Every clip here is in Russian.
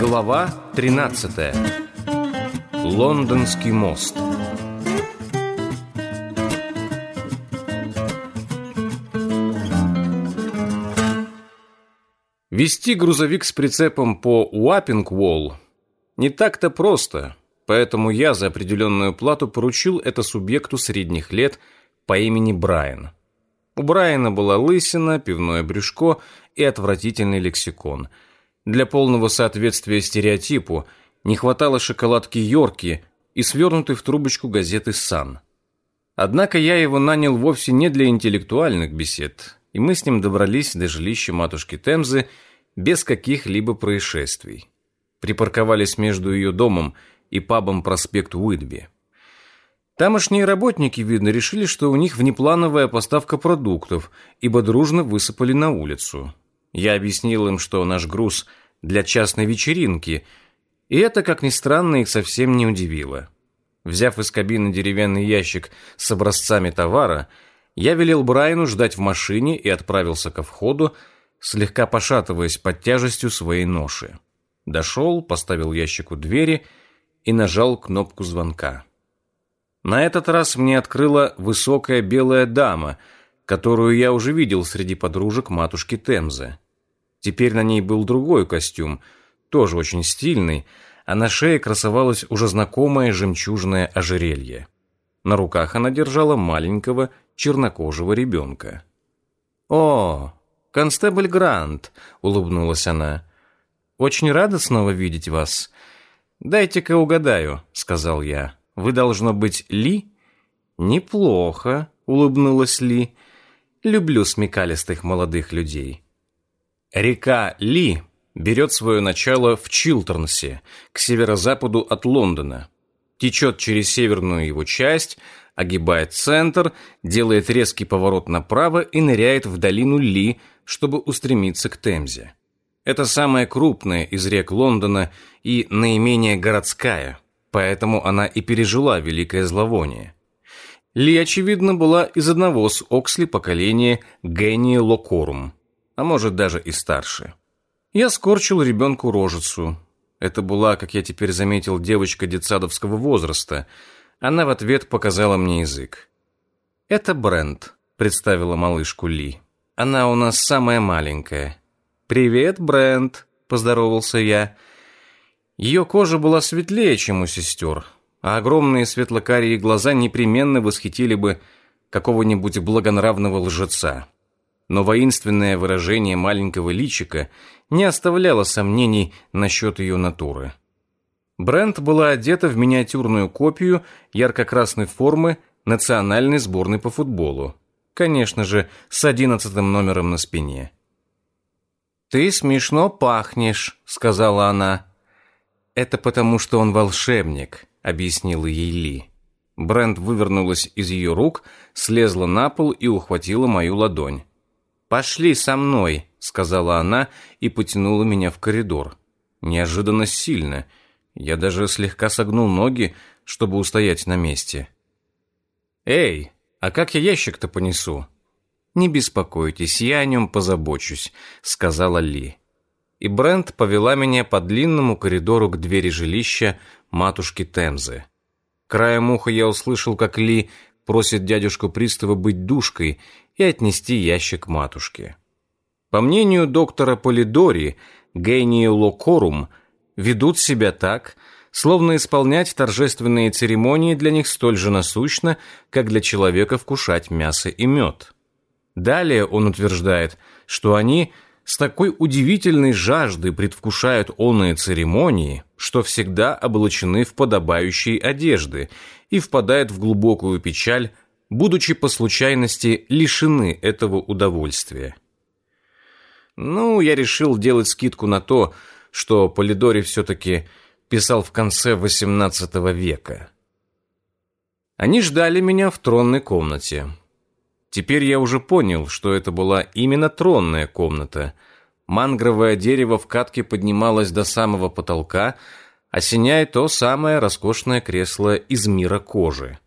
Глава 13. Лондонский мост. Вести грузовик с прицепом по Уаппинг-Уолл не так-то просто, поэтому я за определенную плату поручил это субъекту средних лет по имени Брайан. У Брайана была лысина, пивное брюшко и отвратительный лексикон. Для полного соответствия стереотипу не хватало шоколадки Йорки и свернутой в трубочку газеты «Сан». Однако я его нанял вовсе не для интеллектуальных бесед, и мы с ним добрались до жилища матушки Темзы без каких-либо происшествий. Припарковались между ее домом и пабом проспект Уитби. Тамошние работники, видно, решили, что у них внеплановая поставка продуктов, ибо дружно высыпали на улицу. Я объяснил им, что наш груз для частной вечеринки, и это, как ни странно, их совсем не удивило. Взяв из кабины деревянный ящик с образцами товара, я велел Брайану ждать в машине и отправился ко входу, слегка пошатываясь под тяжестью своей ноши. Дошел, поставил ящик у двери и нажал кнопку звонка. На этот раз мне открыла высокая белая дама, которую я уже видел среди подружек матушки Темзы. Теперь на ней был другой костюм, тоже очень стильный, а на шее красовалось уже знакомое жемчужное ожерелье. На руках она держала маленького чернокожего ребенка. «О, констебль Грант», — улыбнулась она. «Очень рада снова видеть вас. Дайте-ка угадаю», — сказал я. «Вы, должно быть, Ли?» «Неплохо», — улыбнулась Ли. «Люблю смекалистых молодых людей». Река Ли берет свое начало в Чилтернсе, к северо-западу от Лондона. Течет через северную его часть, огибает центр, делает резкий поворот направо и ныряет в долину Ли, чтобы устремиться к Темзе. Это самая крупная из рек Лондона и наименее городская, поэтому она и пережила великое зловоние. Ли, очевидно, была из одного с Оксли поколения Гении Локорум, а может даже и старше. Я скорчил ребенку рожицу. Это была, как я теперь заметил, девочка детсадовского возраста. Она в ответ показала мне язык. «Это Брент», — представила малышку Ли. «Она у нас самая маленькая». «Привет, Брент», — поздоровался я. Ее кожа была светлее, чем у сестер, а огромные светлокарие глаза непременно восхитили бы какого-нибудь благонравного лжеца. Но воинственное выражение маленького личика не оставляло сомнений насчет ее натуры. Брент была одета в миниатюрную копию ярко-красной формы национальной сборной по футболу. Конечно же, с одиннадцатым номером на спине. «Ты смешно пахнешь», — сказала она. «Это потому, что он волшебник», — объяснила ей Ли. Брент вывернулась из ее рук, слезла на пол и ухватила мою ладонь. «Пошли со мной», — сказала она и потянула меня в коридор. Неожиданно сильно. Я даже слегка согнул ноги, чтобы устоять на месте. «Эй, а как я ящик-то понесу?» «Не беспокойтесь, я о нем позабочусь», — сказала Ли. И Брент повела меня по длинному коридору к двери жилища матушки Темзы. Краем уха я услышал, как Ли просит дядюшку пристава быть душкой и отнести ящик матушке. По мнению доктора Полидори, гении локорум ведут себя так, словно исполнять торжественные церемонии для них столь же насущно, как для человека вкушать мясо и мед. Далее он утверждает, что они с такой удивительной жаждой предвкушают оные церемонии, что всегда облачены в подобающие одежды и впадают в глубокую печаль, будучи по случайности лишены этого удовольствия. Ну, я решил делать скидку на то, что Полидори все-таки писал в конце XVIII века. Они ждали меня в тронной комнате. Теперь я уже понял, что это была именно тронная комната. Мангровое дерево в катке поднималось до самого потолка, осеняя то самое роскошное кресло из мира кожи.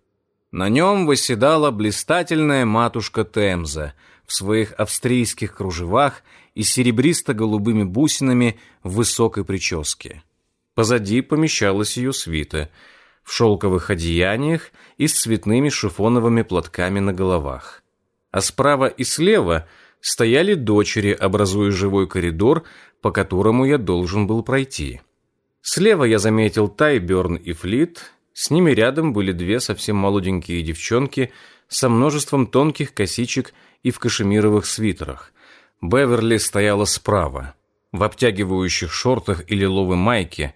На нем восседала блистательная матушка Темза в своих австрийских кружевах и серебристо-голубыми бусинами в высокой прическе. Позади помещалась ее свита в шелковых одеяниях и с цветными шифоновыми платками на головах. А справа и слева стояли дочери, образуя живой коридор, по которому я должен был пройти. Слева я заметил Тайберн и Флит, с ними рядом были две совсем молоденькие девчонки со множеством тонких косичек и в кашемировых свитерах. Беверли стояла справа, в обтягивающих шортах и лиловой майке.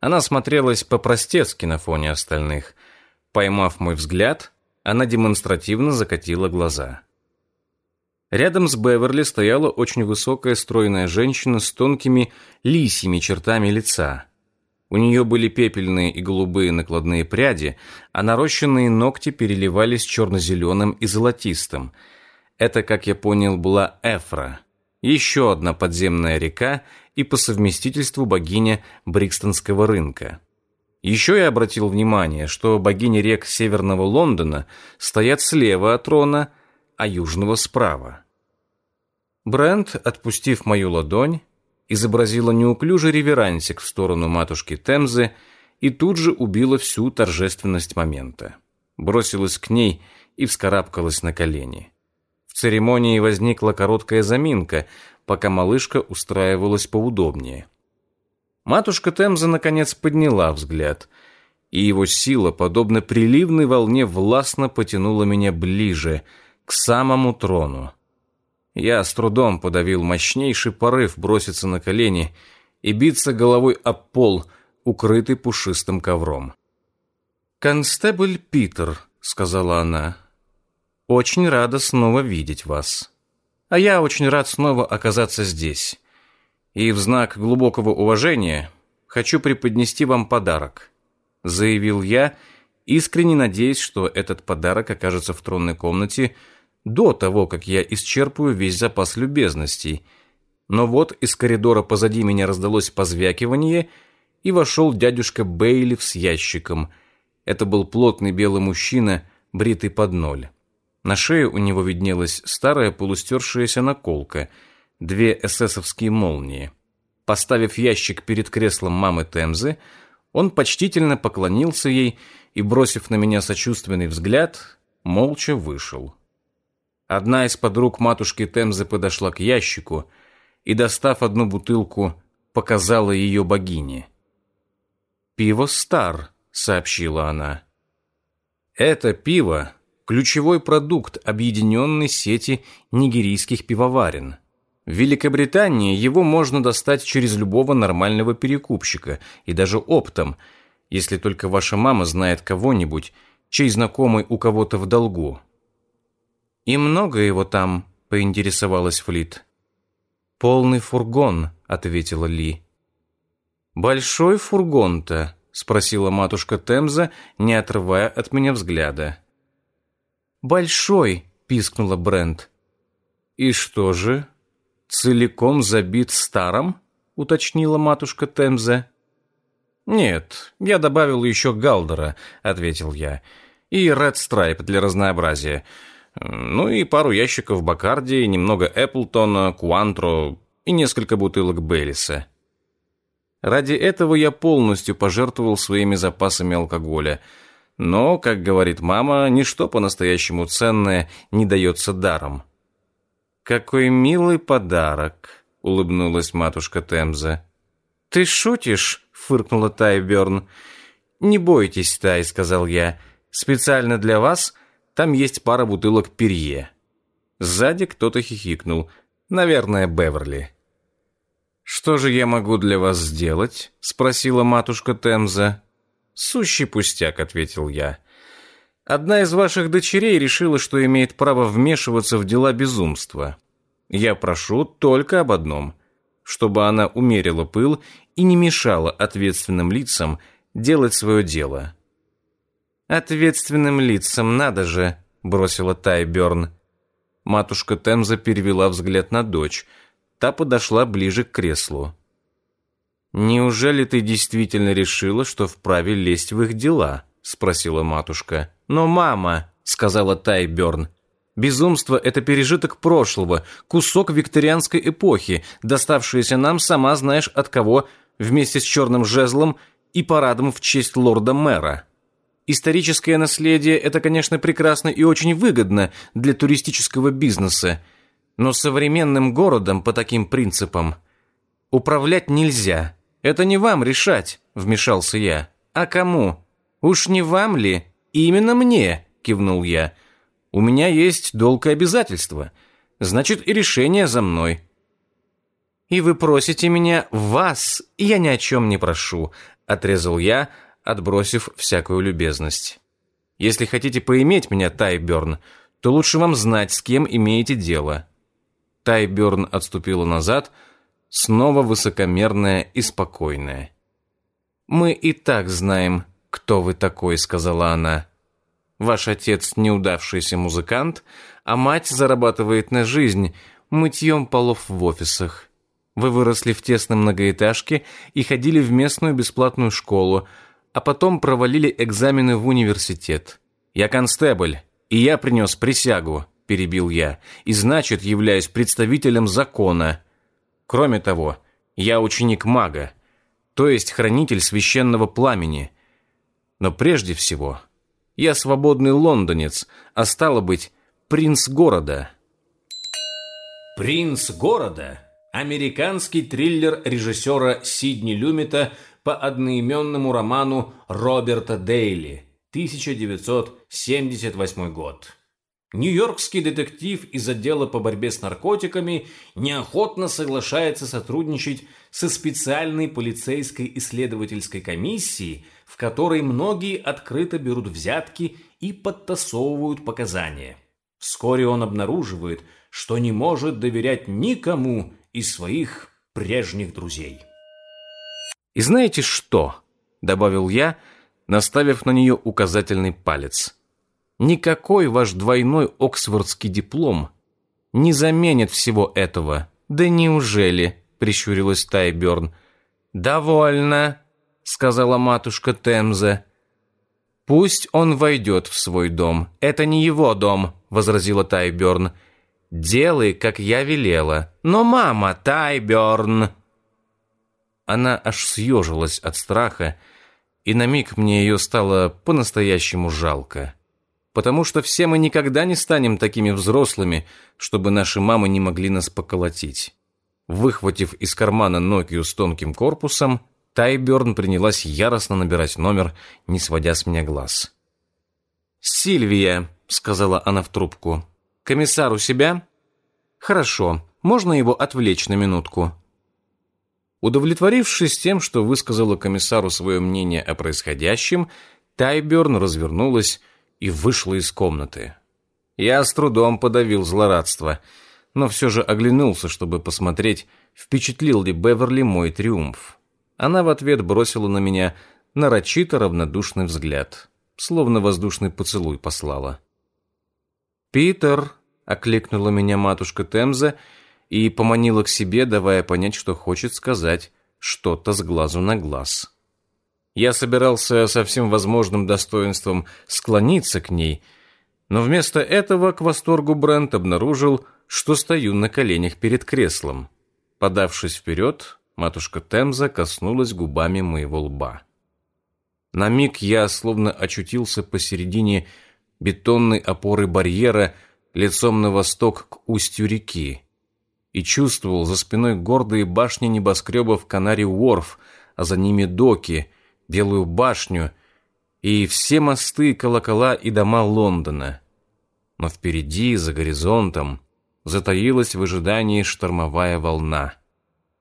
Она смотрелась по-простецки на фоне остальных. Поймав мой взгляд, она демонстративно закатила глаза. Рядом с Беверли стояла очень высокая стройная женщина с тонкими лисьими чертами лица. У нее были пепельные и голубые накладные пряди, а нарощенные ногти переливались черно-зеленым и золотистым. Это, как я понял, была Эфра, еще одна подземная река и по совместительству богиня Брикстонского рынка. Еще я обратил внимание, что богини рек Северного Лондона стоят слева от трона, а южного справа. Брент, отпустив мою ладонь, изобразила неуклюжий реверансик в сторону матушки Темзы и тут же убила всю торжественность момента. Бросилась к ней и вскарабкалась на колени. В церемонии возникла короткая заминка, пока малышка устраивалась поудобнее. Матушка Темза наконец подняла взгляд, и его сила, подобно приливной волне, властно потянула меня ближе, к самому трону. Я с трудом подавил мощнейший порыв броситься на колени и биться головой об пол, укрытый пушистым ковром. «Констебль Питер», — сказала она, — «очень рада снова видеть вас. А я очень рад снова оказаться здесь. И в знак глубокого уважения хочу преподнести вам подарок», — заявил я, искренне надеясь, что этот подарок окажется в тронной комнате — до того, как я исчерпаю весь запас любезностей. Но вот из коридора позади меня раздалось позвякивание, и вошел дядюшка Бейлиф с ящиком. Это был плотный белый мужчина, бритый под ноль. На шее у него виднелась старая полустершаяся наколка, две эсэсовские молнии. Поставив ящик перед креслом мамы Темзы, он почтительно поклонился ей и, бросив на меня сочувственный взгляд, молча вышел. Одна из подруг матушки Темзы подошла к ящику и, достав одну бутылку, показала ее богине. «Пиво Стар», — сообщила она. «Это пиво — ключевой продукт объединенной сети нигерийских пивоварен. В Великобритании его можно достать через любого нормального перекупщика и даже оптом, если только ваша мама знает кого-нибудь, чей знакомый у кого-то в долгу. «И много его там?» — поинтересовалась Флит. «Полный фургон», — ответила Ли. «Большой фургон-то?» — спросила матушка Темза, не отрывая от меня взгляда. «Большой», — пискнула Брент. «И что же, целиком забит старым?» — уточнила матушка Темза. «Нет, я добавил еще Галдера», — ответил я. «И Ред Страйп для разнообразия. Ну и пару ящиков Бакарди, немного Эпплтона, Куантро и несколько бутылок Беллиса. Ради этого я полностью пожертвовал своими запасами алкоголя. Но, как говорит мама, ничто по-настоящему ценное не дается даром. «Какой милый подарок!» — улыбнулась матушка Темза. «Ты шутишь?» — фыркнула Тайберн. «Не бойтесь, Тай», — сказал я. «Специально для вас там есть пара бутылок перье. Сзади кто-то хихикнул. Наверное, Беверли. «Что же я могу для вас сделать?» — спросила матушка Темза. «Сущий пустяк», — ответил я. «Одна из ваших дочерей решила, что имеет право вмешиваться в дела безумства. Я прошу только об одном — чтобы она умерила пыл и не мешала ответственным лицам делать свое дело. «Ответственным лицам надо же», — бросила Тайберн. Матушка Темза перевела взгляд на дочь. Та подошла ближе к креслу. «Неужели ты действительно решила, что вправе лезть в их дела?» — спросила матушка. «Но мама», — сказала Тайберн, — «безумство — это пережиток прошлого, кусок викторианской эпохи, доставшийся нам, сама знаешь от кого, вместе с черным жезлом и парадом в честь лорда-мэра». Историческое наследие – это, конечно, прекрасно и очень выгодно для туристического бизнеса, но современным городом по таким принципам управлять нельзя. Это не вам решать, вмешался я. А кому? Уж не вам ли? Именно мне, кивнул я. У меня есть долг и обязательства. Значит, и решение за мной. И вы просите меня вас, я ни о чем не прошу, отрезал я, отбросив всякую любезность. Если хотите поиметь меня, Тайберн, то лучше вам знать, с кем имеете дело. Тайберн отступила назад, снова высокомерная и спокойная. «Мы и так знаем, кто вы такой», — сказала она. «Ваш отец неудавшийся музыкант, а мать зарабатывает на жизнь мытьем полов в офисах. Вы выросли в тесной многоэтажке и ходили в местную бесплатную школу, а потом провалили экзамены в университет. Я констебль, и я принес присягу, перебил я, и значит являюсь представителем закона. Кроме того, я ученик мага, то есть хранитель священного пламени. Но прежде всего, я свободный лондонец, а стало быть, принц города. «Принц города» – американский триллер режиссера Сидни Люмита – по одноименному роману Роберта Дейли, 1978 год. Нью-Йоркский детектив из отдела по борьбе с наркотиками неохотно соглашается сотрудничать со специальной полицейской исследовательской комиссией, в которой многие открыто берут взятки и подтасовывают показания. Вскоре он обнаруживает, что не может доверять никому из своих прежних друзей. «И знаете что?» – добавил я, наставив на нее указательный палец. «Никакой ваш двойной оксфордский диплом не заменит всего этого». «Да неужели?» – прищурилась Тайберн. «Довольно», – сказала матушка Темза. «Пусть он войдет в свой дом. Это не его дом», – возразила Тайберн. «Делай, как я велела». «Но мама, Тайберн!» Она аж съежилась от страха, и на миг мне ее стало по-настоящему жалко. Потому что все мы никогда не станем такими взрослыми, чтобы наши мамы не могли нас поколотить. Выхватив из кармана Нокию с тонким корпусом, Тайберн принялась яростно набирать номер, не сводя с меня глаз. «Сильвия», — сказала она в трубку, — «комиссар у себя?» «Хорошо, можно его отвлечь на минутку?» Удовлетворившись тем, что высказала комиссару свое мнение о происходящем, Тайберн развернулась и вышла из комнаты. Я с трудом подавил злорадство, но все же оглянулся, чтобы посмотреть, впечатлил ли Беверли мой триумф. Она в ответ бросила на меня нарочито равнодушный взгляд, словно воздушный поцелуй послала. «Питер!» — окликнула меня матушка Темза — и поманила к себе, давая понять, что хочет сказать что-то с глазу на глаз. Я собирался со всем возможным достоинством склониться к ней, но вместо этого к восторгу Брент обнаружил, что стою на коленях перед креслом. Подавшись вперед, матушка Темза коснулась губами моего лба. На миг я словно очутился посередине бетонной опоры барьера лицом на восток к устью реки и чувствовал за спиной гордые башни небоскребов Канари-Уорф, а за ними доки, Белую башню и все мосты, колокола и дома Лондона. Но впереди, за горизонтом, затаилась в ожидании штормовая волна.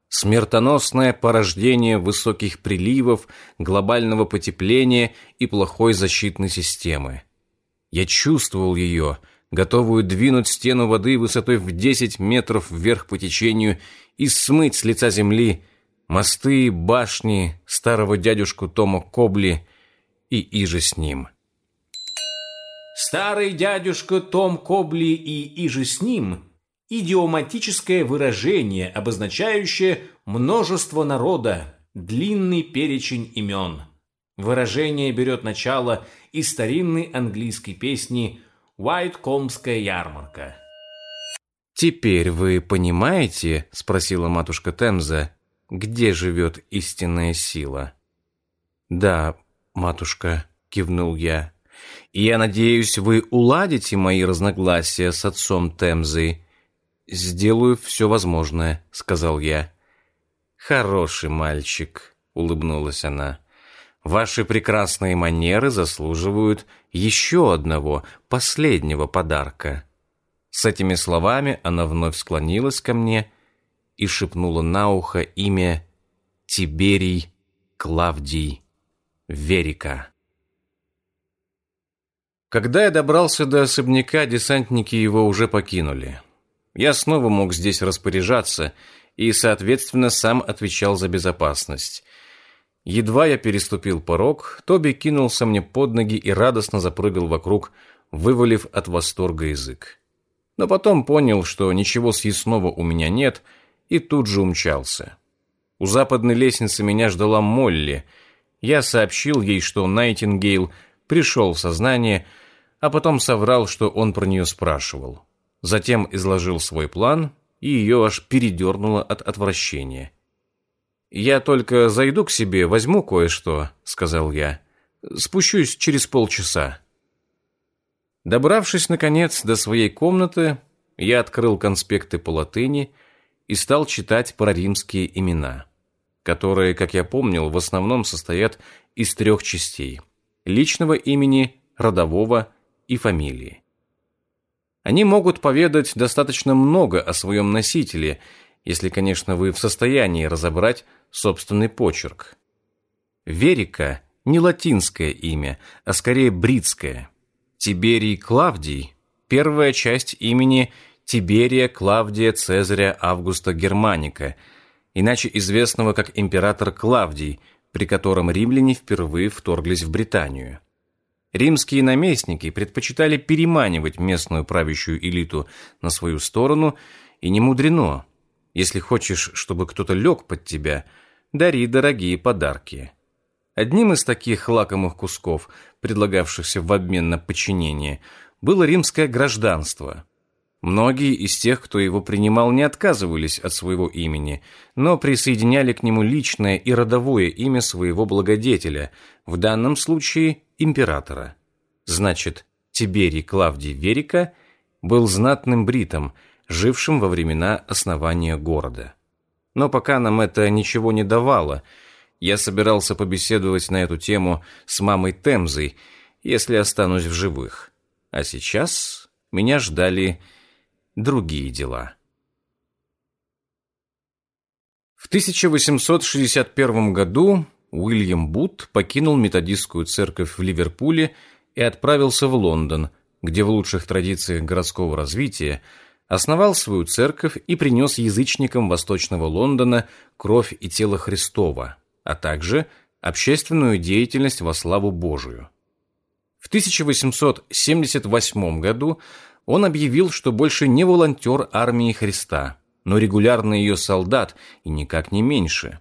Смертоносное порождение высоких приливов, глобального потепления и плохой защитной системы. Я чувствовал ее — готовую двинуть стену воды высотой в 10 метров вверх по течению и смыть с лица земли мосты, башни старого дядюшку Тома Кобли и иже с ним. Старый дядюшка Том Кобли и иже с ним – идиоматическое выражение, обозначающее множество народа, длинный перечень имен. Выражение берет начало из старинной английской песни «Уайткомская ярмарка». «Теперь вы понимаете, — спросила матушка Темза, — где живет истинная сила?» «Да, матушка», — кивнул я. «И я надеюсь, вы уладите мои разногласия с отцом Темзой». «Сделаю все возможное», — сказал я. «Хороший мальчик», — улыбнулась она. «Ваши прекрасные манеры заслуживают еще одного, последнего подарка». С этими словами она вновь склонилась ко мне и шепнула на ухо имя Тиберий Клавдий Верика. Когда я добрался до особняка, десантники его уже покинули. Я снова мог здесь распоряжаться и, соответственно, сам отвечал за безопасность. Едва я переступил порог, Тоби кинулся мне под ноги и радостно запрыгал вокруг, вывалив от восторга язык. Но потом понял, что ничего съестного у меня нет, и тут же умчался. У западной лестницы меня ждала Молли — я сообщил ей, что Найтингейл пришел в сознание, а потом соврал, что он про нее спрашивал. Затем изложил свой план, и ее аж передернуло от отвращения. «Я только зайду к себе, возьму кое-что», — сказал я. «Спущусь через полчаса». Добравшись, наконец, до своей комнаты, я открыл конспекты по латыни и стал читать про римские имена которые, как я помнил, в основном состоят из трех частей – личного имени, родового и фамилии. Они могут поведать достаточно много о своем носителе, если, конечно, вы в состоянии разобрать собственный почерк. Верика – не латинское имя, а скорее бритское. Тиберий Клавдий – первая часть имени Тиберия Клавдия Цезаря Августа Германика – иначе известного как император Клавдий, при котором римляне впервые вторглись в Британию. Римские наместники предпочитали переманивать местную правящую элиту на свою сторону, и не мудрено. Если хочешь, чтобы кто-то лег под тебя, дари дорогие подарки. Одним из таких лакомых кусков, предлагавшихся в обмен на подчинение, было римское гражданство – Многие из тех, кто его принимал, не отказывались от своего имени, но присоединяли к нему личное и родовое имя своего благодетеля, в данном случае императора. Значит, Тиберий Клавдий Верика был знатным бритом, жившим во времена основания города. Но пока нам это ничего не давало, я собирался побеседовать на эту тему с мамой Темзой, если останусь в живых. А сейчас меня ждали другие дела. В 1861 году Уильям Бут покинул методистскую церковь в Ливерпуле и отправился в Лондон, где в лучших традициях городского развития основал свою церковь и принес язычникам Восточного Лондона кровь и тело Христова, а также общественную деятельность во славу Божию. В 1878 году он объявил, что больше не волонтер армии Христа, но регулярный ее солдат и никак не меньше.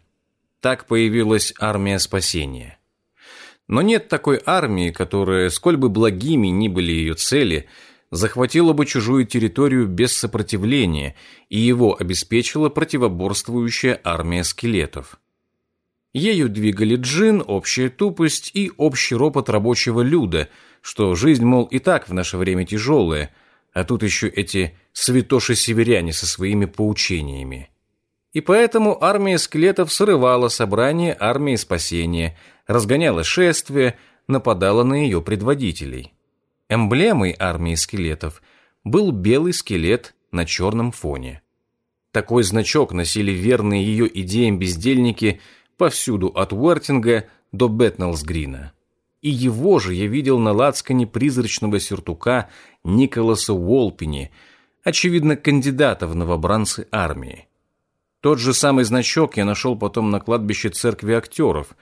Так появилась армия спасения. Но нет такой армии, которая, сколь бы благими ни были ее цели, захватила бы чужую территорию без сопротивления и его обеспечила противоборствующая армия скелетов. Ею двигали джин, общая тупость и общий ропот рабочего люда, что жизнь, мол, и так в наше время тяжелая – а тут еще эти святоши-северяне со своими поучениями. И поэтому армия скелетов срывала собрание армии спасения, разгоняла шествия, нападала на ее предводителей. Эмблемой армии скелетов был белый скелет на черном фоне. Такой значок носили верные ее идеям бездельники повсюду от Уэртинга до Бетнелсгрина и его же я видел на лацкане призрачного сюртука Николаса Уолпини, очевидно, кандидата в новобранцы армии. Тот же самый значок я нашел потом на кладбище церкви актеров.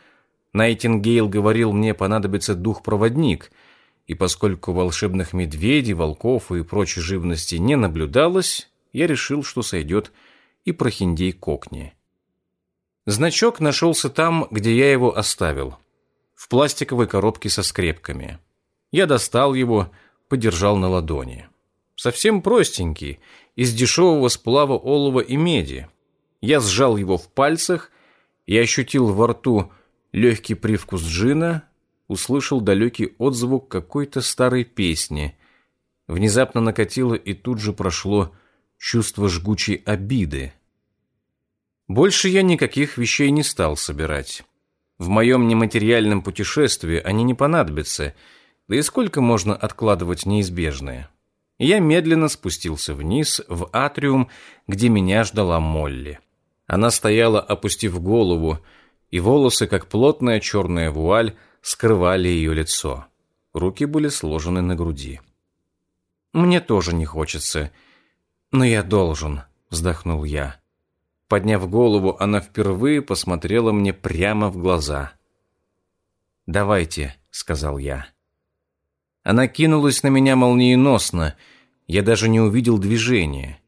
Найтингейл говорил, мне понадобится дух-проводник, и поскольку волшебных медведей, волков и прочей живности не наблюдалось, я решил, что сойдет и прохиндей Кокни. Значок нашелся там, где я его оставил – в пластиковой коробке со скрепками. Я достал его, подержал на ладони. Совсем простенький, из дешевого сплава олова и меди. Я сжал его в пальцах и ощутил во рту легкий привкус джина, услышал далекий отзвук какой-то старой песни. Внезапно накатило и тут же прошло чувство жгучей обиды. Больше я никаких вещей не стал собирать. В моем нематериальном путешествии они не понадобятся, да и сколько можно откладывать неизбежное. Я медленно спустился вниз, в атриум, где меня ждала Молли. Она стояла, опустив голову, и волосы, как плотная черная вуаль, скрывали ее лицо. Руки были сложены на груди. «Мне тоже не хочется, но я должен», — вздохнул я. Подняв голову, она впервые посмотрела мне прямо в глаза. «Давайте», — сказал я. Она кинулась на меня молниеносно, я даже не увидел движения.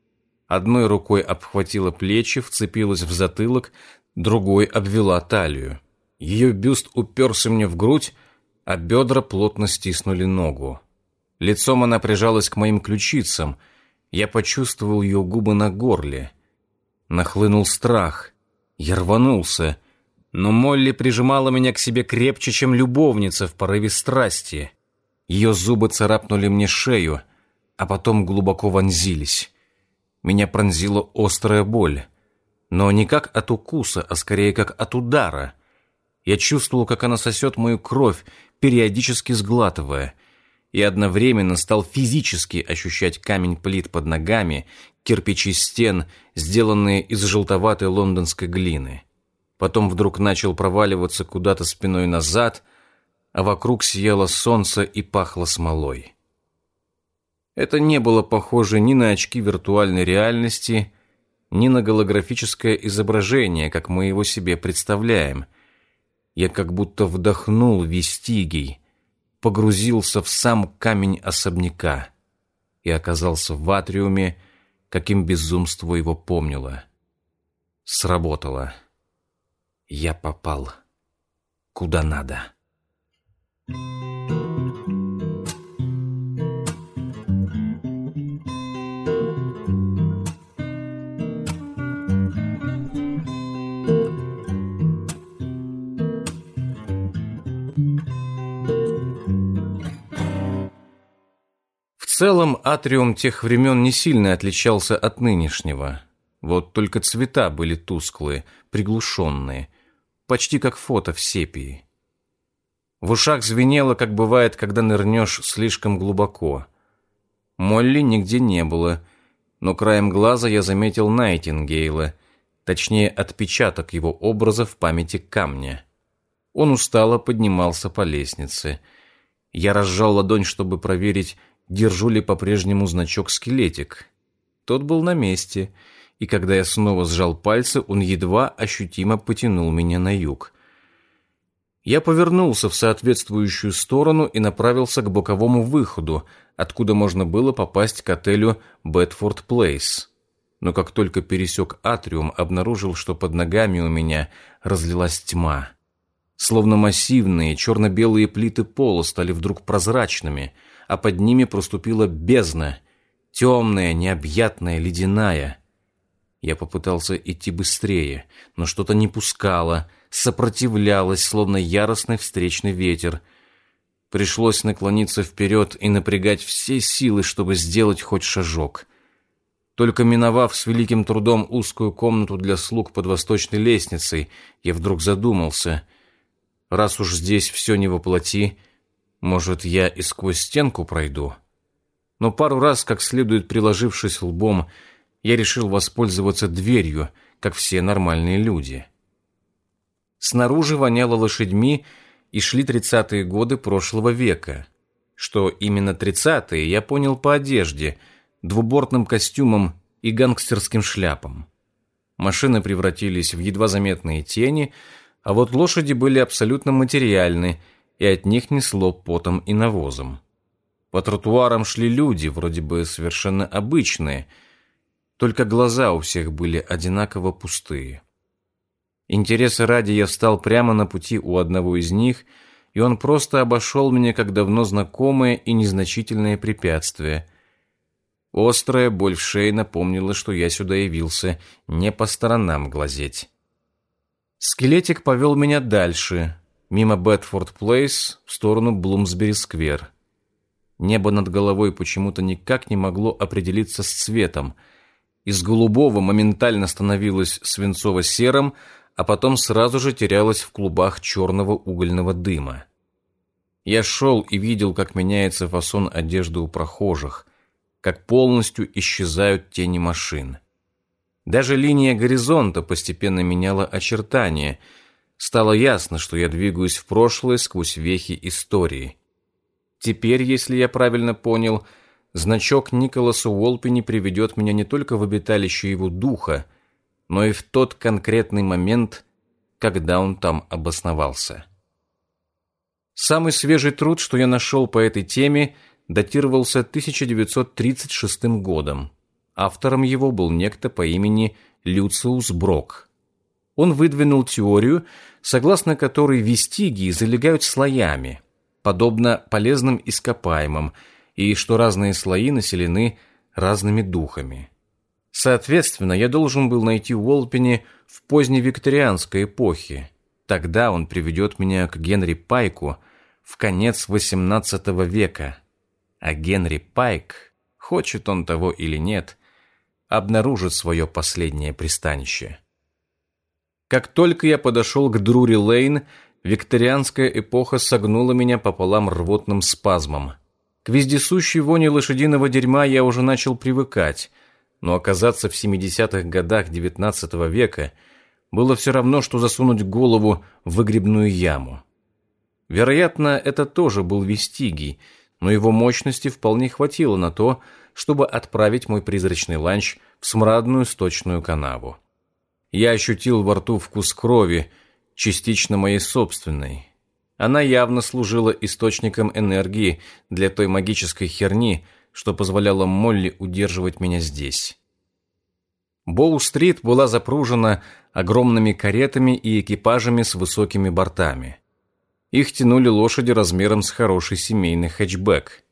Одной рукой обхватила плечи, вцепилась в затылок, другой обвела талию. Ее бюст уперся мне в грудь, а бедра плотно стиснули ногу. Лицом она прижалась к моим ключицам. Я почувствовал ее губы на горле. Нахлынул страх. Я рванулся. Но Молли прижимала меня к себе крепче, чем любовница в порыве страсти. Ее зубы царапнули мне шею, а потом глубоко вонзились. Меня пронзила острая боль. Но не как от укуса, а скорее как от удара. Я чувствовал, как она сосет мою кровь, периодически сглатывая — и одновременно стал физически ощущать камень плит под ногами, кирпичи стен, сделанные из желтоватой лондонской глины. Потом вдруг начал проваливаться куда-то спиной назад, а вокруг сияло солнце и пахло смолой. Это не было похоже ни на очки виртуальной реальности, ни на голографическое изображение, как мы его себе представляем. Я как будто вдохнул вестигий, погрузился в сам камень особняка и оказался в атриуме, каким безумство его помнило. Сработало. Я попал куда надо. Thank you. Целом атриум тех времен не сильно отличался от нынешнего. Вот только цвета были тусклые, приглушенные, почти как фото в сепии. В ушах звенело, как бывает, когда нырнешь слишком глубоко. Молли нигде не было, но краем глаза я заметил Найтингейла, точнее, отпечаток его образа в памяти камня. Он устало поднимался по лестнице. Я разжал ладонь, чтобы проверить, держу ли по-прежнему значок «Скелетик». Тот был на месте, и когда я снова сжал пальцы, он едва ощутимо потянул меня на юг. Я повернулся в соответствующую сторону и направился к боковому выходу, откуда можно было попасть к отелю «Бетфорд Плейс». Но как только пересек атриум, обнаружил, что под ногами у меня разлилась тьма. Словно массивные черно-белые плиты пола стали вдруг прозрачными — а под ними проступила бездна, темная, необъятная, ледяная. Я попытался идти быстрее, но что-то не пускало, сопротивлялось, словно яростный встречный ветер. Пришлось наклониться вперед и напрягать все силы, чтобы сделать хоть шажок. Только миновав с великим трудом узкую комнату для слуг под восточной лестницей, я вдруг задумался. Раз уж здесь все не воплоти, может, я и сквозь стенку пройду? Но пару раз, как следует приложившись лбом, я решил воспользоваться дверью, как все нормальные люди. Снаружи воняло лошадьми, и шли тридцатые годы прошлого века. Что именно тридцатые, я понял по одежде, двубортным костюмам и гангстерским шляпам. Машины превратились в едва заметные тени, а вот лошади были абсолютно материальны – и от них несло потом и навозом. По тротуарам шли люди, вроде бы совершенно обычные, только глаза у всех были одинаково пустые. Интереса ради я встал прямо на пути у одного из них и он просто обошел меня как давно знакомое и незначительное препятствие. Острая боль в шее напомнила, что я сюда явился не по сторонам глазеть. Скелетик повел меня дальше, мимо Бетфорд-Плейс, в сторону Блумсбери-сквер. Небо над головой почему-то никак не могло определиться с цветом. Из голубого моментально становилось свинцово-серым, а потом сразу же терялось в клубах черного угольного дыма. Я шел и видел, как меняется фасон одежды у прохожих, как полностью исчезают тени машин. Даже линия горизонта постепенно меняла очертания. Стало ясно, что я двигаюсь в прошлое сквозь вехи истории. Теперь, если я правильно понял, значок Николаса Уолпини приведет меня не только в обиталище его духа, но и в тот конкретный момент, когда он там обосновался. Самый свежий труд, что я нашел по этой теме, датировался 1936 годом. Автором его был некто по имени Люциус Брок. Он выдвинул теорию, согласно которой вестигии залегают слоями, подобно полезным ископаемым, и что разные слои населены разными духами. Соответственно, я должен был найти Уолпини в поздневикторианской эпохе. Тогда он приведет меня к Генри Пайку в конец XVIII века. А Генри Пайк, хочет он того или нет, обнаружит свое последнее пристанище. Как только я подошел к Друри-Лейн, викторианская эпоха согнула меня пополам рвотным спазмом. К вездесущей воне лошадиного дерьма я уже начал привыкать – но оказаться в 70-х годах XIX века было все равно, что засунуть голову в выгребную яму. Вероятно, это тоже был Вестигий, но его мощности вполне хватило на то, чтобы отправить мой призрачный ланч в смрадную сточную канаву. Я ощутил во рту вкус крови, частично моей собственной. Она явно служила источником энергии для той магической херни, что позволяло Молли удерживать меня здесь. Боу-стрит была запружена огромными каретами и экипажами с высокими бортами. Их тянули лошади размером с хороший семейный хэтчбэк.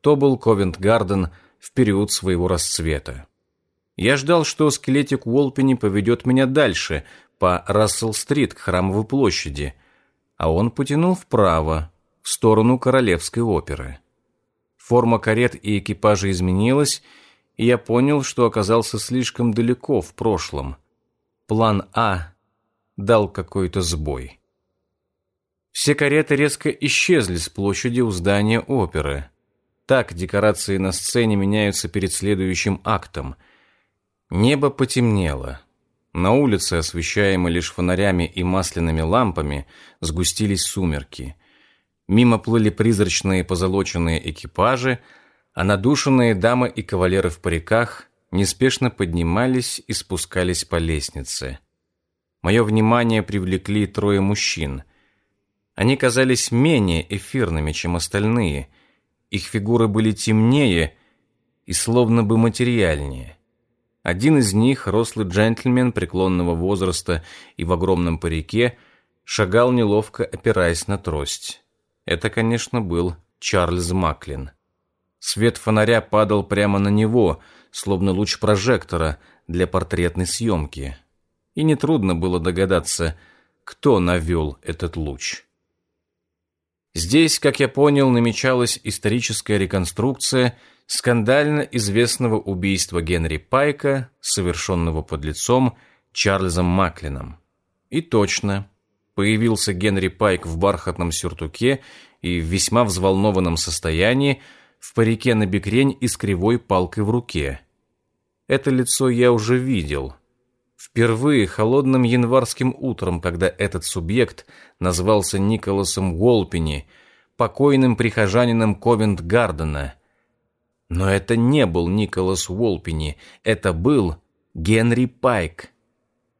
То был Ковент-Гарден в период своего расцвета. Я ждал, что скелетик Уолпини поведет меня дальше, по Рассел-стрит к Храмовой площади, а он потянул вправо, в сторону Королевской оперы. Форма карет и экипажа изменилась, и я понял, что оказался слишком далеко в прошлом. План А дал какой-то сбой. Все кареты резко исчезли с площади у здания оперы. Так декорации на сцене меняются перед следующим актом. Небо потемнело. На улице, освещаемой лишь фонарями и масляными лампами, сгустились сумерки – Мимо плыли призрачные позолоченные экипажи, а надушенные дамы и кавалеры в париках неспешно поднимались и спускались по лестнице. Мое внимание привлекли трое мужчин. Они казались менее эфирными, чем остальные. Их фигуры были темнее и словно бы материальнее. Один из них, рослый джентльмен преклонного возраста и в огромном парике, шагал неловко, опираясь на трость. Это, конечно, был Чарльз Маклин. Свет фонаря падал прямо на него, словно луч прожектора для портретной съемки. И нетрудно было догадаться, кто навел этот луч. Здесь, как я понял, намечалась историческая реконструкция скандально известного убийства Генри Пайка, совершенного под лицом Чарльзом Маклином. И точно, появился Генри Пайк в бархатном сюртуке и в весьма взволнованном состоянии, в парике на бекрень и с кривой палкой в руке. Это лицо я уже видел. Впервые холодным январским утром, когда этот субъект назвался Николасом Уолпини, покойным прихожанином Ковент-Гардена. Но это не был Николас Уолпини, это был Генри Пайк.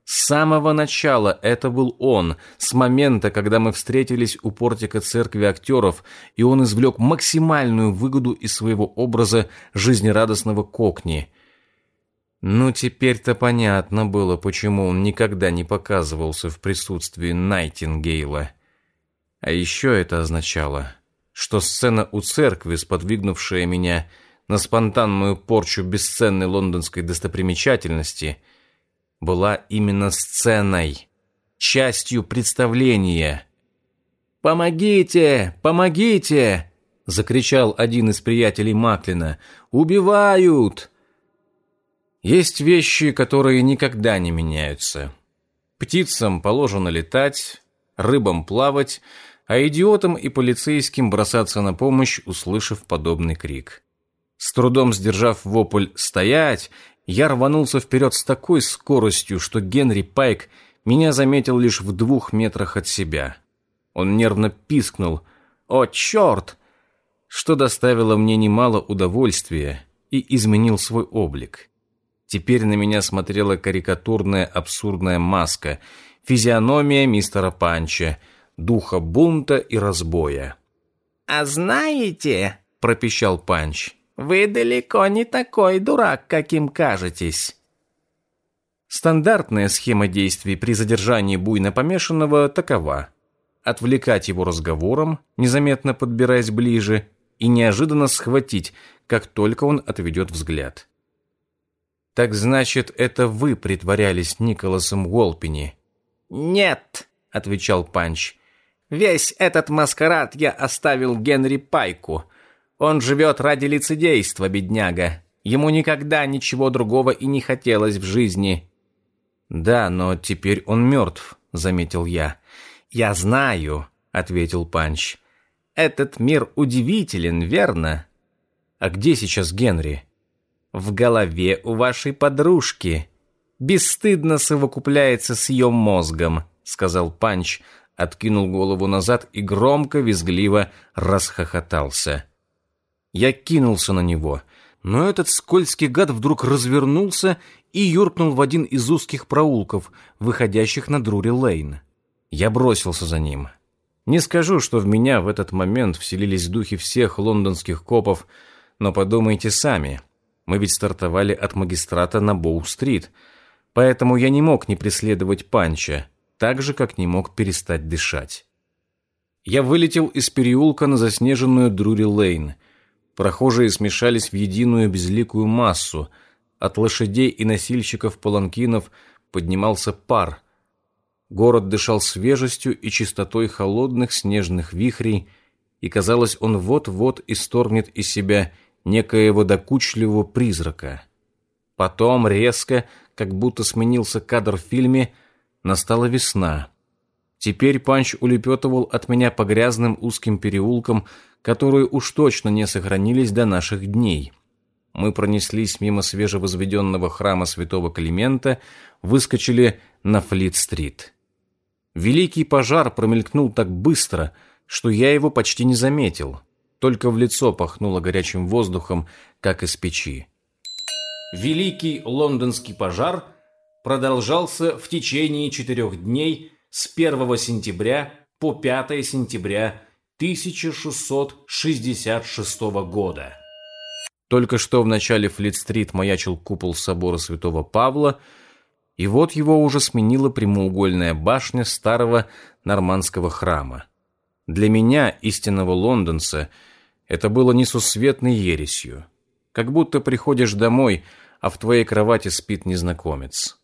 С самого начала это был он, с момента, когда мы встретились у портика церкви актеров, и он извлек максимальную выгоду из своего образа жизнерадостного кокни. Ну, теперь-то понятно было, почему он никогда не показывался в присутствии Найтингейла. А еще это означало, что сцена у церкви, сподвигнувшая меня на спонтанную порчу бесценной лондонской достопримечательности, была именно сценой, частью представления. «Помогите! Помогите!» — закричал один из приятелей Маклина. «Убивают!» Есть вещи, которые никогда не меняются. Птицам положено летать, рыбам плавать, а идиотам и полицейским бросаться на помощь, услышав подобный крик. С трудом сдержав вопль «Стоять!», я рванулся вперед с такой скоростью, что Генри Пайк меня заметил лишь в двух метрах от себя. Он нервно пискнул «О, черт!», что доставило мне немало удовольствия и изменил свой облик. Теперь на меня смотрела карикатурная абсурдная маска, физиономия мистера Панча, духа бунта и разбоя. «А знаете, — пропищал Панч, — вы далеко не такой дурак, каким кажетесь». Стандартная схема действий при задержании буйно помешанного такова. Отвлекать его разговором, незаметно подбираясь ближе, и неожиданно схватить, как только он отведет взгляд. «Так значит, это вы притворялись Николасом Уолпини?» «Нет», — отвечал Панч. «Весь этот маскарад я оставил Генри Пайку. Он живет ради лицедейства, бедняга. Ему никогда ничего другого и не хотелось в жизни». «Да, но теперь он мертв», — заметил я. «Я знаю», — ответил Панч. «Этот мир удивителен, верно?» «А где сейчас Генри?» в голове у вашей подружки. Бесстыдно совокупляется с ее мозгом», — сказал Панч, откинул голову назад и громко, визгливо расхохотался. Я кинулся на него, но этот скользкий гад вдруг развернулся и юркнул в один из узких проулков, выходящих на Друри-Лейн. Я бросился за ним. Не скажу, что в меня в этот момент вселились духи всех лондонских копов, но подумайте сами — мы ведь стартовали от магистрата на Боу-стрит, поэтому я не мог не преследовать Панча, так же, как не мог перестать дышать. Я вылетел из переулка на заснеженную Друри-Лейн. Прохожие смешались в единую безликую массу. От лошадей и носильщиков паланкинов поднимался пар. Город дышал свежестью и чистотой холодных снежных вихрей, и, казалось, он вот-вот исторгнет из себя некоего докучливого призрака. Потом резко, как будто сменился кадр в фильме, настала весна. Теперь Панч улепетывал от меня по грязным узким переулкам, которые уж точно не сохранились до наших дней. Мы пронеслись мимо свежевозведенного храма святого Климента, выскочили на Флит-стрит. Великий пожар промелькнул так быстро, что я его почти не заметил только в лицо пахнуло горячим воздухом, как из печи. Великий лондонский пожар продолжался в течение четырех дней с 1 сентября по 5 сентября 1666 года. Только что в начале Флит-стрит маячил купол собора святого Павла, и вот его уже сменила прямоугольная башня старого нормандского храма. Для меня, истинного лондонца, это было несусветной ересью. Как будто приходишь домой, а в твоей кровати спит незнакомец.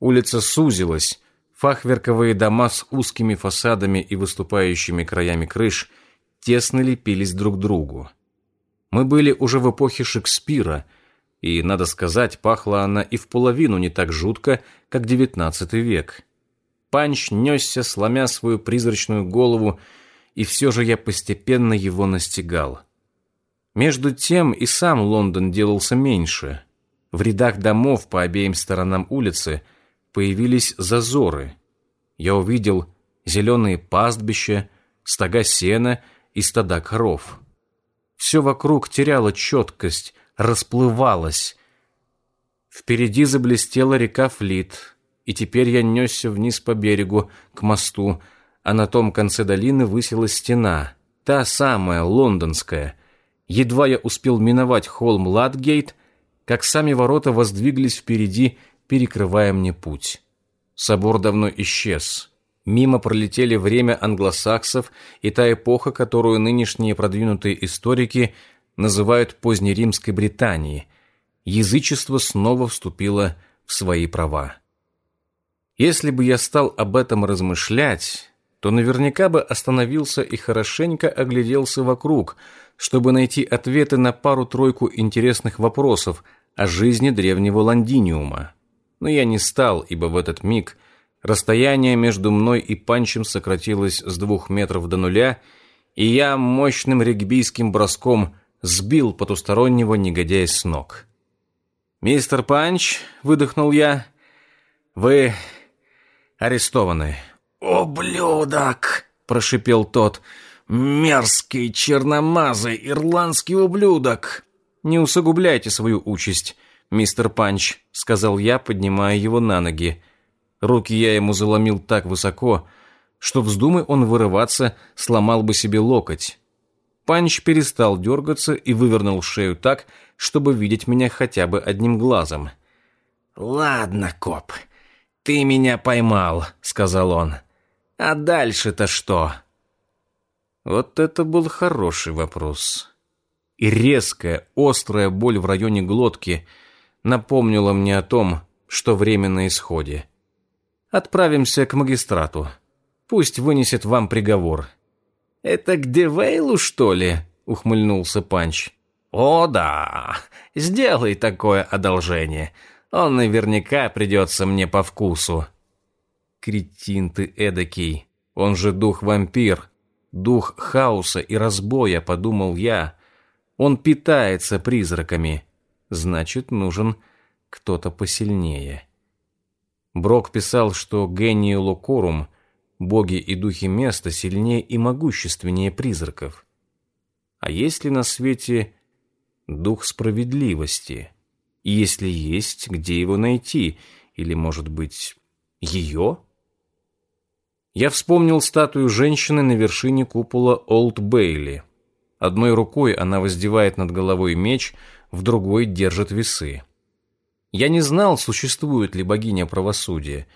Улица сузилась, фахверковые дома с узкими фасадами и выступающими краями крыш тесно лепились друг к другу. Мы были уже в эпохе Шекспира, и, надо сказать, пахла она и в половину не так жутко, как девятнадцатый век. Панч несся, сломя свою призрачную голову, и все же я постепенно его настигал. Между тем и сам Лондон делался меньше. В рядах домов по обеим сторонам улицы появились зазоры. Я увидел зеленые пастбища, стога сена и стада коров. Все вокруг теряло четкость, расплывалось. Впереди заблестела река Флит, и теперь я несся вниз по берегу, к мосту, а на том конце долины высилась стена, та самая, лондонская. Едва я успел миновать холм Ладгейт, как сами ворота воздвиглись впереди, перекрывая мне путь. Собор давно исчез. Мимо пролетели время англосаксов и та эпоха, которую нынешние продвинутые историки называют позднеримской Британией. Язычество снова вступило в свои права. Если бы я стал об этом размышлять, то наверняка бы остановился и хорошенько огляделся вокруг, чтобы найти ответы на пару-тройку интересных вопросов о жизни древнего Лондиниума. Но я не стал, ибо в этот миг расстояние между мной и Панчем сократилось с двух метров до нуля, и я мощным регбийским броском сбил потустороннего негодяя с ног. «Мистер Панч», — выдохнул я, — «вы арестованы». «Ублюдок!» — прошипел тот. «Мерзкий, черномазый, ирландский ублюдок!» «Не усугубляйте свою участь, мистер Панч», — сказал я, поднимая его на ноги. Руки я ему заломил так высоко, что, вздумай он вырываться, сломал бы себе локоть. Панч перестал дергаться и вывернул шею так, чтобы видеть меня хотя бы одним глазом. «Ладно, коп, ты меня поймал», — сказал он. А дальше-то что? Вот это был хороший вопрос. И резкая, острая боль в районе глотки напомнила мне о том, что время на исходе. Отправимся к магистрату. Пусть вынесет вам приговор. Это к Девейлу, что ли? ухмыльнулся Панч. О, да. Сделай такое одолжение. Он наверняка придется мне по вкусу. Кретин ты эдакий. Он же дух-вампир. Дух хаоса и разбоя, подумал я. Он питается призраками. Значит, нужен кто-то посильнее. Брок писал, что гению локорум, боги и духи места сильнее и могущественнее призраков. А есть ли на свете дух справедливости? И если есть, где его найти? Или, может быть, ее? Я вспомнил статую женщины на вершине купола Олд Бейли. Одной рукой она воздевает над головой меч, в другой держит весы. Я не знал, существует ли богиня правосудия,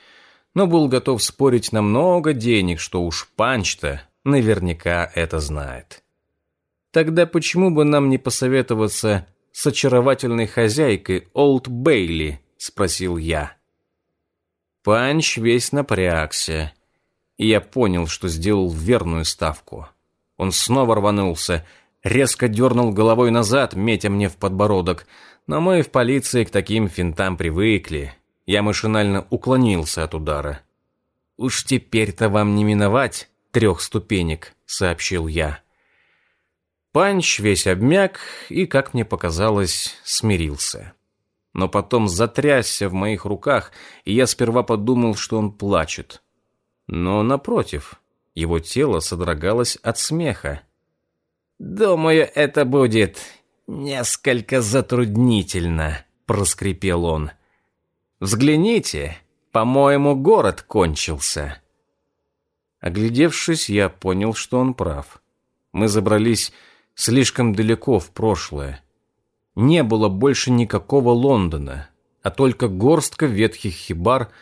но был готов спорить на много денег, что уж Панч-то наверняка это знает. Тогда почему бы нам не посоветоваться с очаровательной хозяйкой Олд Бейли, спросил я. Панч весь напрягся и я понял, что сделал верную ставку. Он снова рванулся, резко дернул головой назад, метя мне в подбородок, но мы в полиции к таким финтам привыкли. Я машинально уклонился от удара. «Уж теперь-то вам не миновать трех ступенек», — сообщил я. Панч весь обмяк и, как мне показалось, смирился. Но потом затрясся в моих руках, и я сперва подумал, что он плачет. Но, напротив, его тело содрогалось от смеха. «Думаю, это будет несколько затруднительно», — проскрипел он. «Взгляните, по-моему, город кончился». Оглядевшись, я понял, что он прав. Мы забрались слишком далеко в прошлое. Не было больше никакого Лондона, а только горстка ветхих хибар —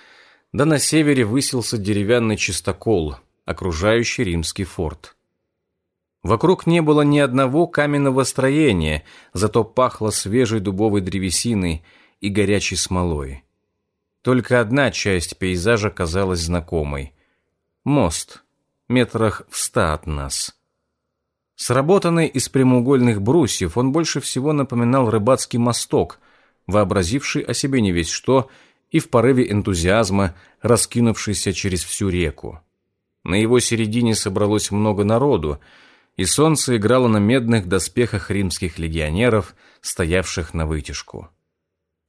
да на севере высился деревянный чистокол, окружающий римский форт. Вокруг не было ни одного каменного строения, зато пахло свежей дубовой древесиной и горячей смолой. Только одна часть пейзажа казалась знакомой. Мост, метрах в ста от нас. Сработанный из прямоугольных брусьев, он больше всего напоминал рыбацкий мосток, вообразивший о себе не весь что – и в порыве энтузиазма, раскинувшийся через всю реку. На его середине собралось много народу, и солнце играло на медных доспехах римских легионеров, стоявших на вытяжку.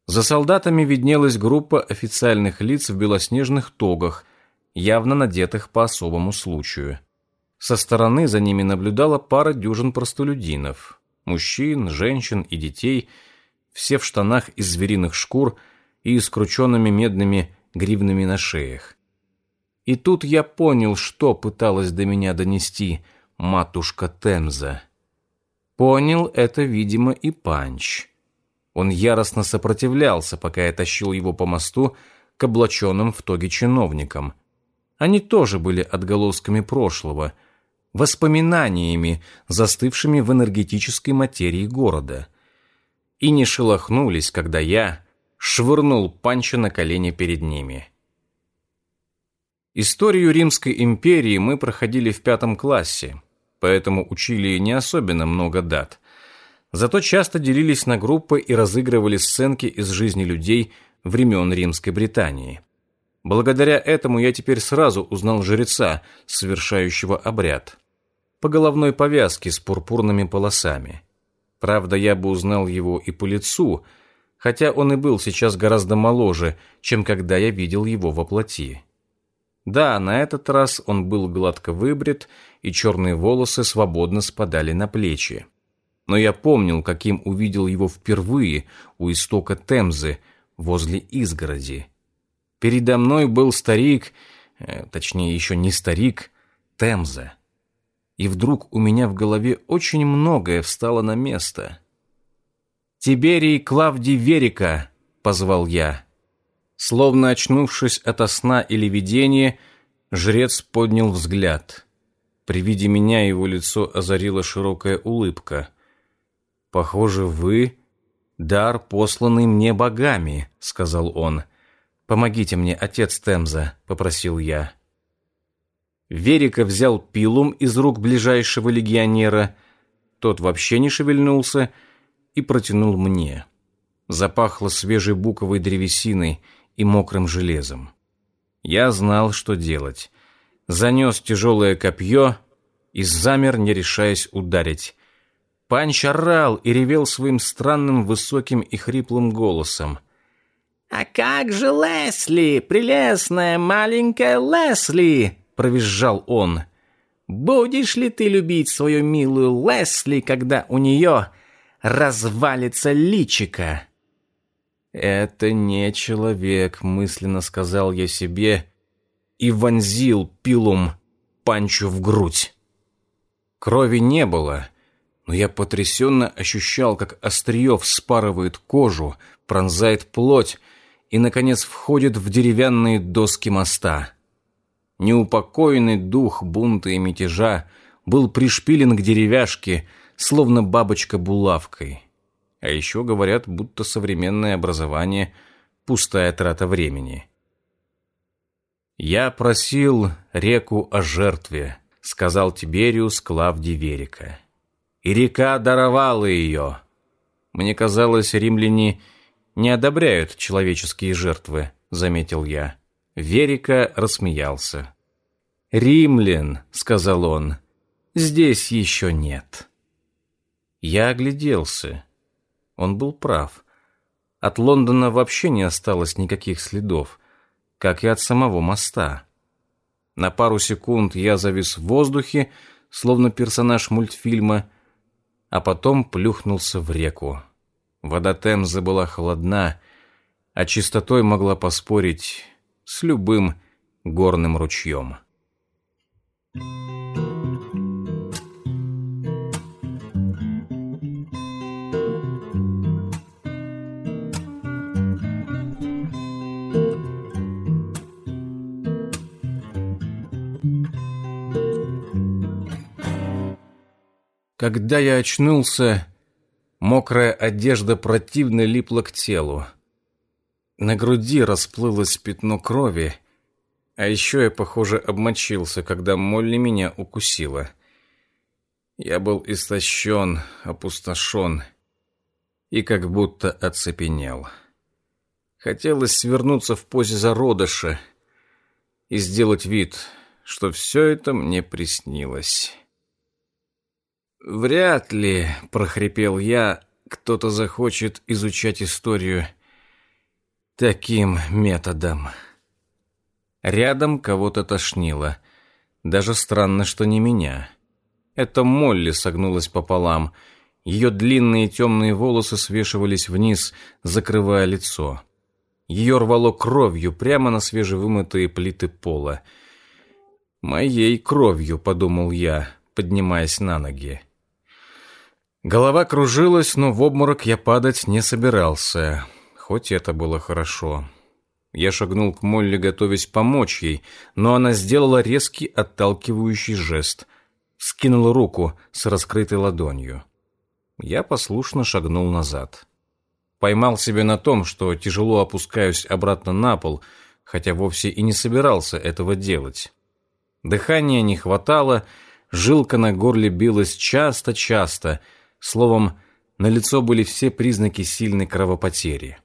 За солдатами виднелась группа официальных лиц в белоснежных тогах, явно надетых по особому случаю. Со стороны за ними наблюдала пара дюжин простолюдинов, мужчин, женщин и детей, все в штанах из звериных шкур – и скрученными медными гривнами на шеях. И тут я понял, что пыталась до меня донести матушка Темза. Понял это, видимо, и Панч. Он яростно сопротивлялся, пока я тащил его по мосту к облаченным в тоге чиновникам. Они тоже были отголосками прошлого, воспоминаниями, застывшими в энергетической материи города. И не шелохнулись, когда я швырнул Панча на колени перед ними. Историю Римской империи мы проходили в пятом классе, поэтому учили не особенно много дат. Зато часто делились на группы и разыгрывали сценки из жизни людей времен Римской Британии. Благодаря этому я теперь сразу узнал жреца, совершающего обряд. По головной повязке с пурпурными полосами. Правда, я бы узнал его и по лицу, хотя он и был сейчас гораздо моложе, чем когда я видел его во плоти. Да, на этот раз он был гладко выбрит, и черные волосы свободно спадали на плечи. Но я помнил, каким увидел его впервые у истока Темзы, возле изгороди. Передо мной был старик, э, точнее, еще не старик, Темза. И вдруг у меня в голове очень многое встало на место. «Тиберий Клавдий Верика!» — позвал я. Словно очнувшись ото сна или видения, жрец поднял взгляд. При виде меня его лицо озарила широкая улыбка. «Похоже, вы — дар, посланный мне богами», — сказал он. «Помогите мне, отец Темза», — попросил я. Верика взял пилум из рук ближайшего легионера, тот вообще не шевельнулся и протянул мне. Запахло свежей буковой древесиной — и мокрым железом. Я знал, что делать. Занес тяжелое копье и замер, не решаясь ударить. Панч орал и ревел своим странным высоким и хриплым голосом. «А как же Лесли, прелестная маленькая Лесли!» — провизжал он. «Будешь ли ты любить свою милую Лесли, когда у нее развалится личико?» «Это не человек», — мысленно сказал я себе и вонзил пилум панчу в грудь. Крови не было, но я потрясенно ощущал, как острие вспарывает кожу, пронзает плоть и, наконец, входит в деревянные доски моста. Неупокоенный дух бунта и мятежа был пришпилен к деревяшке, словно бабочка булавкой. А еще говорят, будто современное образование – пустая трата времени. «Я просил реку о жертве», – сказал Тибериус Клавдий Верика. «И река даровала ее. Мне казалось, римляне не одобряют человеческие жертвы», – заметил я. Верика рассмеялся. «Римлян», — сказал он, — «здесь еще нет». Я огляделся. Он был прав. От Лондона вообще не осталось никаких следов, как и от самого моста. На пару секунд я завис в воздухе, словно персонаж мультфильма, а потом плюхнулся в реку. Вода Темзы была холодна, а чистотой могла поспорить с любым горным ручьем. Thank you. Когда я очнулся, мокрая одежда противно липла к телу. На груди расплылось пятно крови, а еще я, похоже, обмочился, когда Молли меня укусила. Я был истощен, опустошен и как будто оцепенел. Хотелось свернуться в позе зародыша и сделать вид, что все это мне приснилось. «Вряд ли», — прохрипел я, — «кто-то захочет изучать историю таким методом». Рядом кого-то тошнило. Даже странно, что не меня. Это Молли согнулась пополам. Ее длинные темные волосы свешивались вниз, закрывая лицо. Ее рвало кровью прямо на свежевымытые плиты пола. «Моей кровью», — подумал я, поднимаясь на ноги. Голова кружилась, но в обморок я падать не собирался, хоть это было хорошо. Я шагнул к Молли, готовясь помочь ей, но она сделала резкий отталкивающий жест. Скинула руку с раскрытой ладонью. Я послушно шагнул назад. Поймал себя на том, что тяжело опускаюсь обратно на пол, хотя вовсе и не собирался этого делать. Дыхания не хватало, жилка на горле билась часто-часто, словом, на лицо были все признаки сильной кровопотери.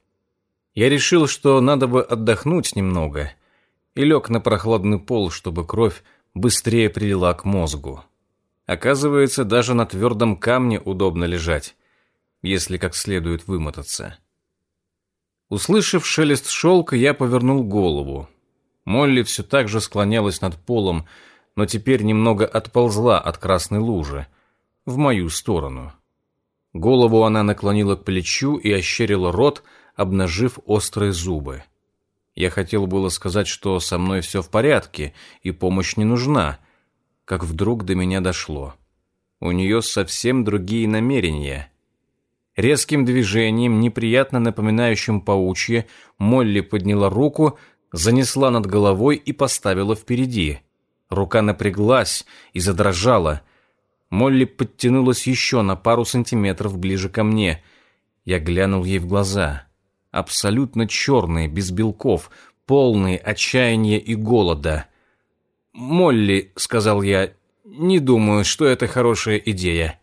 Я решил, что надо бы отдохнуть немного, и лег на прохладный пол, чтобы кровь быстрее прилила к мозгу. Оказывается, даже на твердом камне удобно лежать, если как следует вымотаться. Услышав шелест шелка, я повернул голову. Молли все так же склонялась над полом, но теперь немного отползла от красной лужи, в мою сторону. Голову она наклонила к плечу и ощерила рот, обнажив острые зубы. Я хотел было сказать, что со мной все в порядке и помощь не нужна, как вдруг до меня дошло. У нее совсем другие намерения. Резким движением, неприятно напоминающим паучье, Молли подняла руку, занесла над головой и поставила впереди. Рука напряглась и задрожала — Молли подтянулась еще на пару сантиметров ближе ко мне. Я глянул ей в глаза. Абсолютно черные, без белков, полные отчаяния и голода. «Молли», — сказал я, — «не думаю, что это хорошая идея».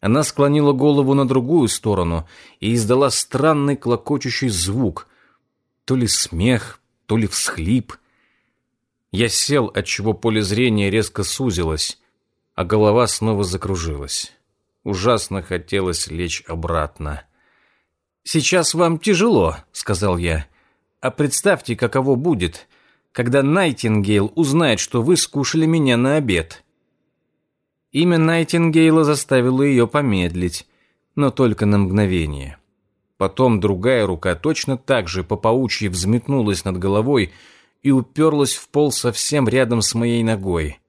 Она склонила голову на другую сторону и издала странный клокочущий звук. То ли смех, то ли всхлип. Я сел, отчего поле зрения резко сузилось а голова снова закружилась. Ужасно хотелось лечь обратно. «Сейчас вам тяжело», — сказал я. «А представьте, каково будет, когда Найтингейл узнает, что вы скушали меня на обед». Имя Найтингейла заставило ее помедлить, но только на мгновение. Потом другая рука точно так же по паучьи взметнулась над головой и уперлась в пол совсем рядом с моей ногой.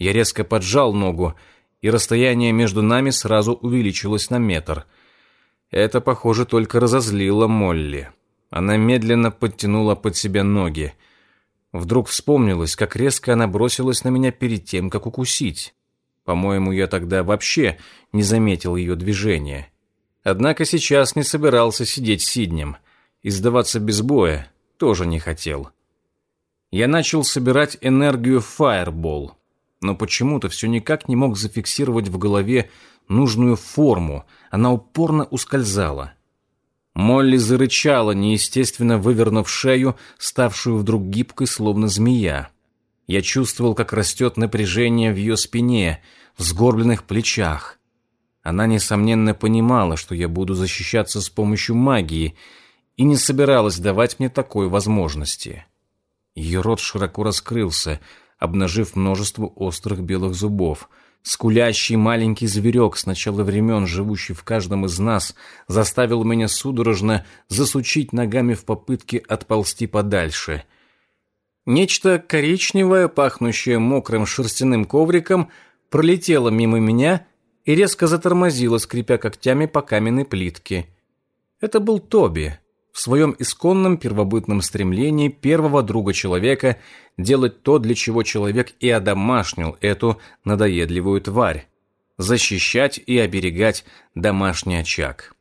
Я резко поджал ногу, и расстояние между нами сразу увеличилось на метр. Это, похоже, только разозлило Молли. Она медленно подтянула под себя ноги. Вдруг вспомнилось, как резко она бросилась на меня перед тем, как укусить. По-моему, я тогда вообще не заметил ее движения. Однако сейчас не собирался сидеть сиднем. И сдаваться без боя тоже не хотел. Я начал собирать энергию Fireball но почему-то все никак не мог зафиксировать в голове нужную форму, она упорно ускользала. Молли зарычала, неестественно вывернув шею, ставшую вдруг гибкой, словно змея. Я чувствовал, как растет напряжение в ее спине, в сгорбленных плечах. Она, несомненно, понимала, что я буду защищаться с помощью магии, и не собиралась давать мне такой возможности. Ее рот широко раскрылся, обнажив множество острых белых зубов. Скулящий маленький зверек с начала времен, живущий в каждом из нас, заставил меня судорожно засучить ногами в попытке отползти подальше. Нечто коричневое, пахнущее мокрым шерстяным ковриком, пролетело мимо меня и резко затормозило, скрипя когтями по каменной плитке. Это был Тоби, в своем исконном первобытном стремлении первого друга человека делать то, для чего человек и одомашнил эту надоедливую тварь – защищать и оберегать домашний очаг.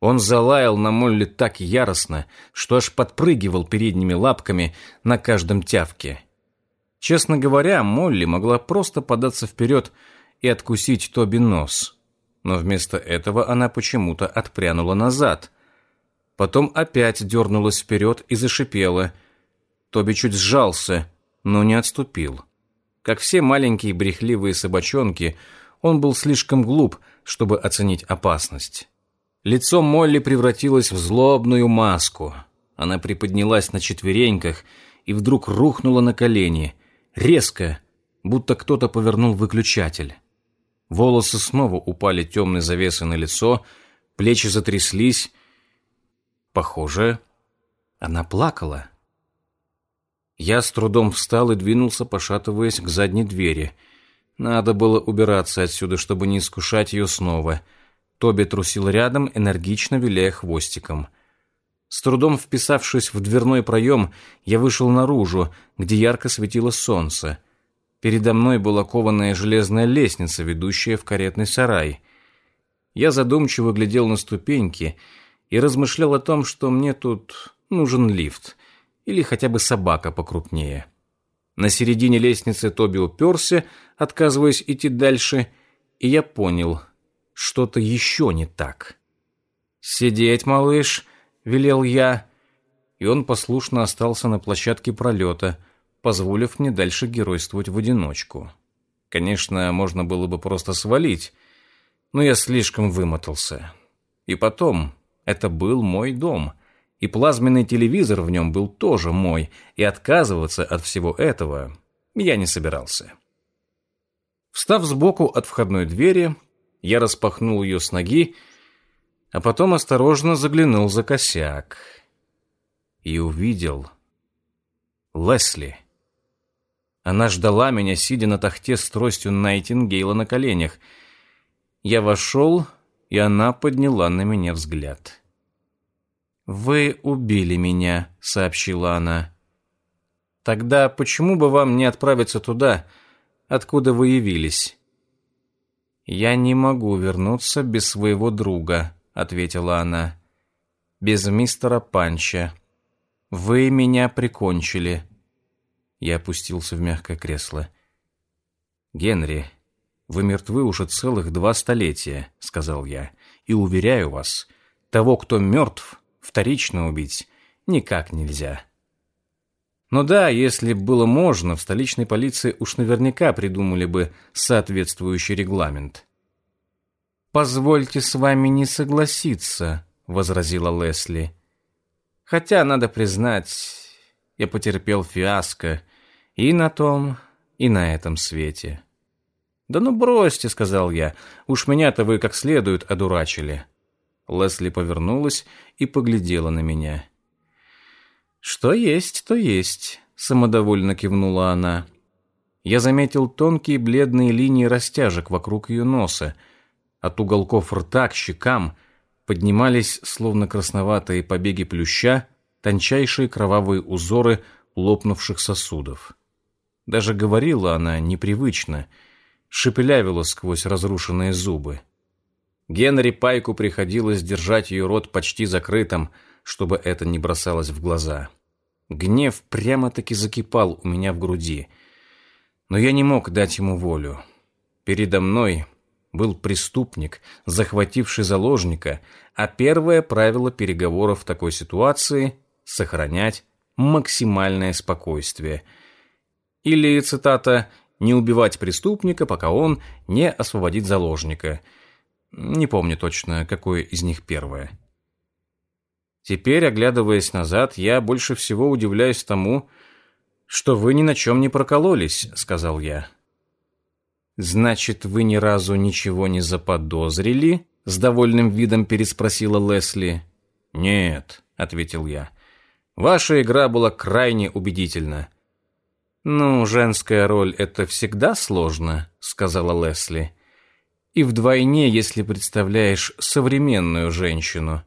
Он залаял на Молли так яростно, что аж подпрыгивал передними лапками на каждом тявке. Честно говоря, Молли могла просто податься вперед и откусить Тоби нос. Но вместо этого она почему-то отпрянула назад – Потом опять дернулась вперед и зашипела. Тоби чуть сжался, но не отступил. Как все маленькие брехливые собачонки, он был слишком глуп, чтобы оценить опасность. Лицо Молли превратилось в злобную маску. Она приподнялась на четвереньках и вдруг рухнула на колени, резко, будто кто-то повернул выключатель. Волосы снова упали темной завесой на лицо, плечи затряслись, Похоже, она плакала. Я с трудом встал и двинулся, пошатываясь к задней двери. Надо было убираться отсюда, чтобы не искушать ее снова. Тоби трусил рядом, энергично виляя хвостиком. С трудом вписавшись в дверной проем, я вышел наружу, где ярко светило солнце. Передо мной была кованая железная лестница, ведущая в каретный сарай. Я задумчиво глядел на ступеньки и размышлял о том, что мне тут нужен лифт или хотя бы собака покрупнее. На середине лестницы Тоби уперся, отказываясь идти дальше, и я понял, что-то еще не так. «Сидеть, малыш!» — велел я, и он послушно остался на площадке пролета, позволив мне дальше геройствовать в одиночку. Конечно, можно было бы просто свалить, но я слишком вымотался. И потом, это был мой дом, и плазменный телевизор в нем был тоже мой, и отказываться от всего этого я не собирался. Встав сбоку от входной двери, я распахнул ее с ноги а потом осторожно заглянул за косяк и увидел Лесли. Она ждала меня, сидя на тахте с тростью Найтингейла на коленях. Я вошел, и она подняла на меня взгляд. «Вы убили меня», — сообщила она. «Тогда почему бы вам не отправиться туда, откуда вы явились?» «Я не могу вернуться без своего друга», — ответила она. «Без мистера Панча. Вы меня прикончили». Я опустился в мягкое кресло. «Генри, вы мертвы уже целых два столетия», — сказал я. «И уверяю вас, того, кто мертв, вторично убить никак нельзя». Но да, если было можно, в столичной полиции уж наверняка придумали бы соответствующий регламент. «Позвольте с вами не согласиться», — возразила Лесли. «Хотя, надо признать, я потерпел фиаско и на том, и на этом свете». «Да ну бросьте», — сказал я, — «уж меня-то вы как следует одурачили». Лесли повернулась и поглядела на меня. «Что есть, то есть», — самодовольно кивнула она. Я заметил тонкие бледные линии растяжек вокруг ее носа — от уголков рта к щекам поднимались, словно красноватые побеги плюща, тончайшие кровавые узоры лопнувших сосудов. Даже говорила она непривычно, шепелявила сквозь разрушенные зубы. Генри Пайку приходилось держать ее рот почти закрытым, чтобы это не бросалось в глаза. Гнев прямо-таки закипал у меня в груди, но я не мог дать ему волю. Передо мной был преступник, захвативший заложника, а первое правило переговоров в такой ситуации – сохранять максимальное спокойствие. Или, цитата, «не убивать преступника, пока он не освободит заложника». Не помню точно, какое из них первое. Теперь, оглядываясь назад, я больше всего удивляюсь тому, что вы ни на чем не прокололись, сказал я. «Значит, вы ни разу ничего не заподозрили?» — с довольным видом переспросила Лесли. «Нет», — ответил я. «Ваша игра была крайне убедительна». «Ну, женская роль — это всегда сложно», — сказала Лесли. «И вдвойне, если представляешь современную женщину.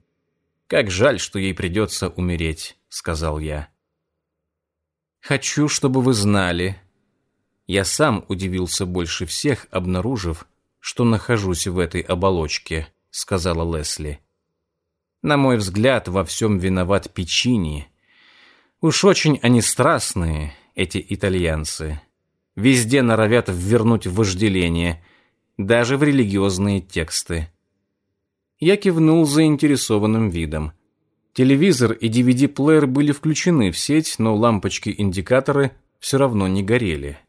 Как жаль, что ей придется умереть», — сказал я. «Хочу, чтобы вы знали», я сам удивился больше всех, обнаружив, что нахожусь в этой оболочке, сказала Лесли. На мой взгляд, во всем виноват Печини. Уж очень они страстные, эти итальянцы. Везде норовят ввернуть вожделение, даже в религиозные тексты. Я кивнул заинтересованным видом. Телевизор и DVD-плеер были включены в сеть, но лампочки-индикаторы все равно не горели.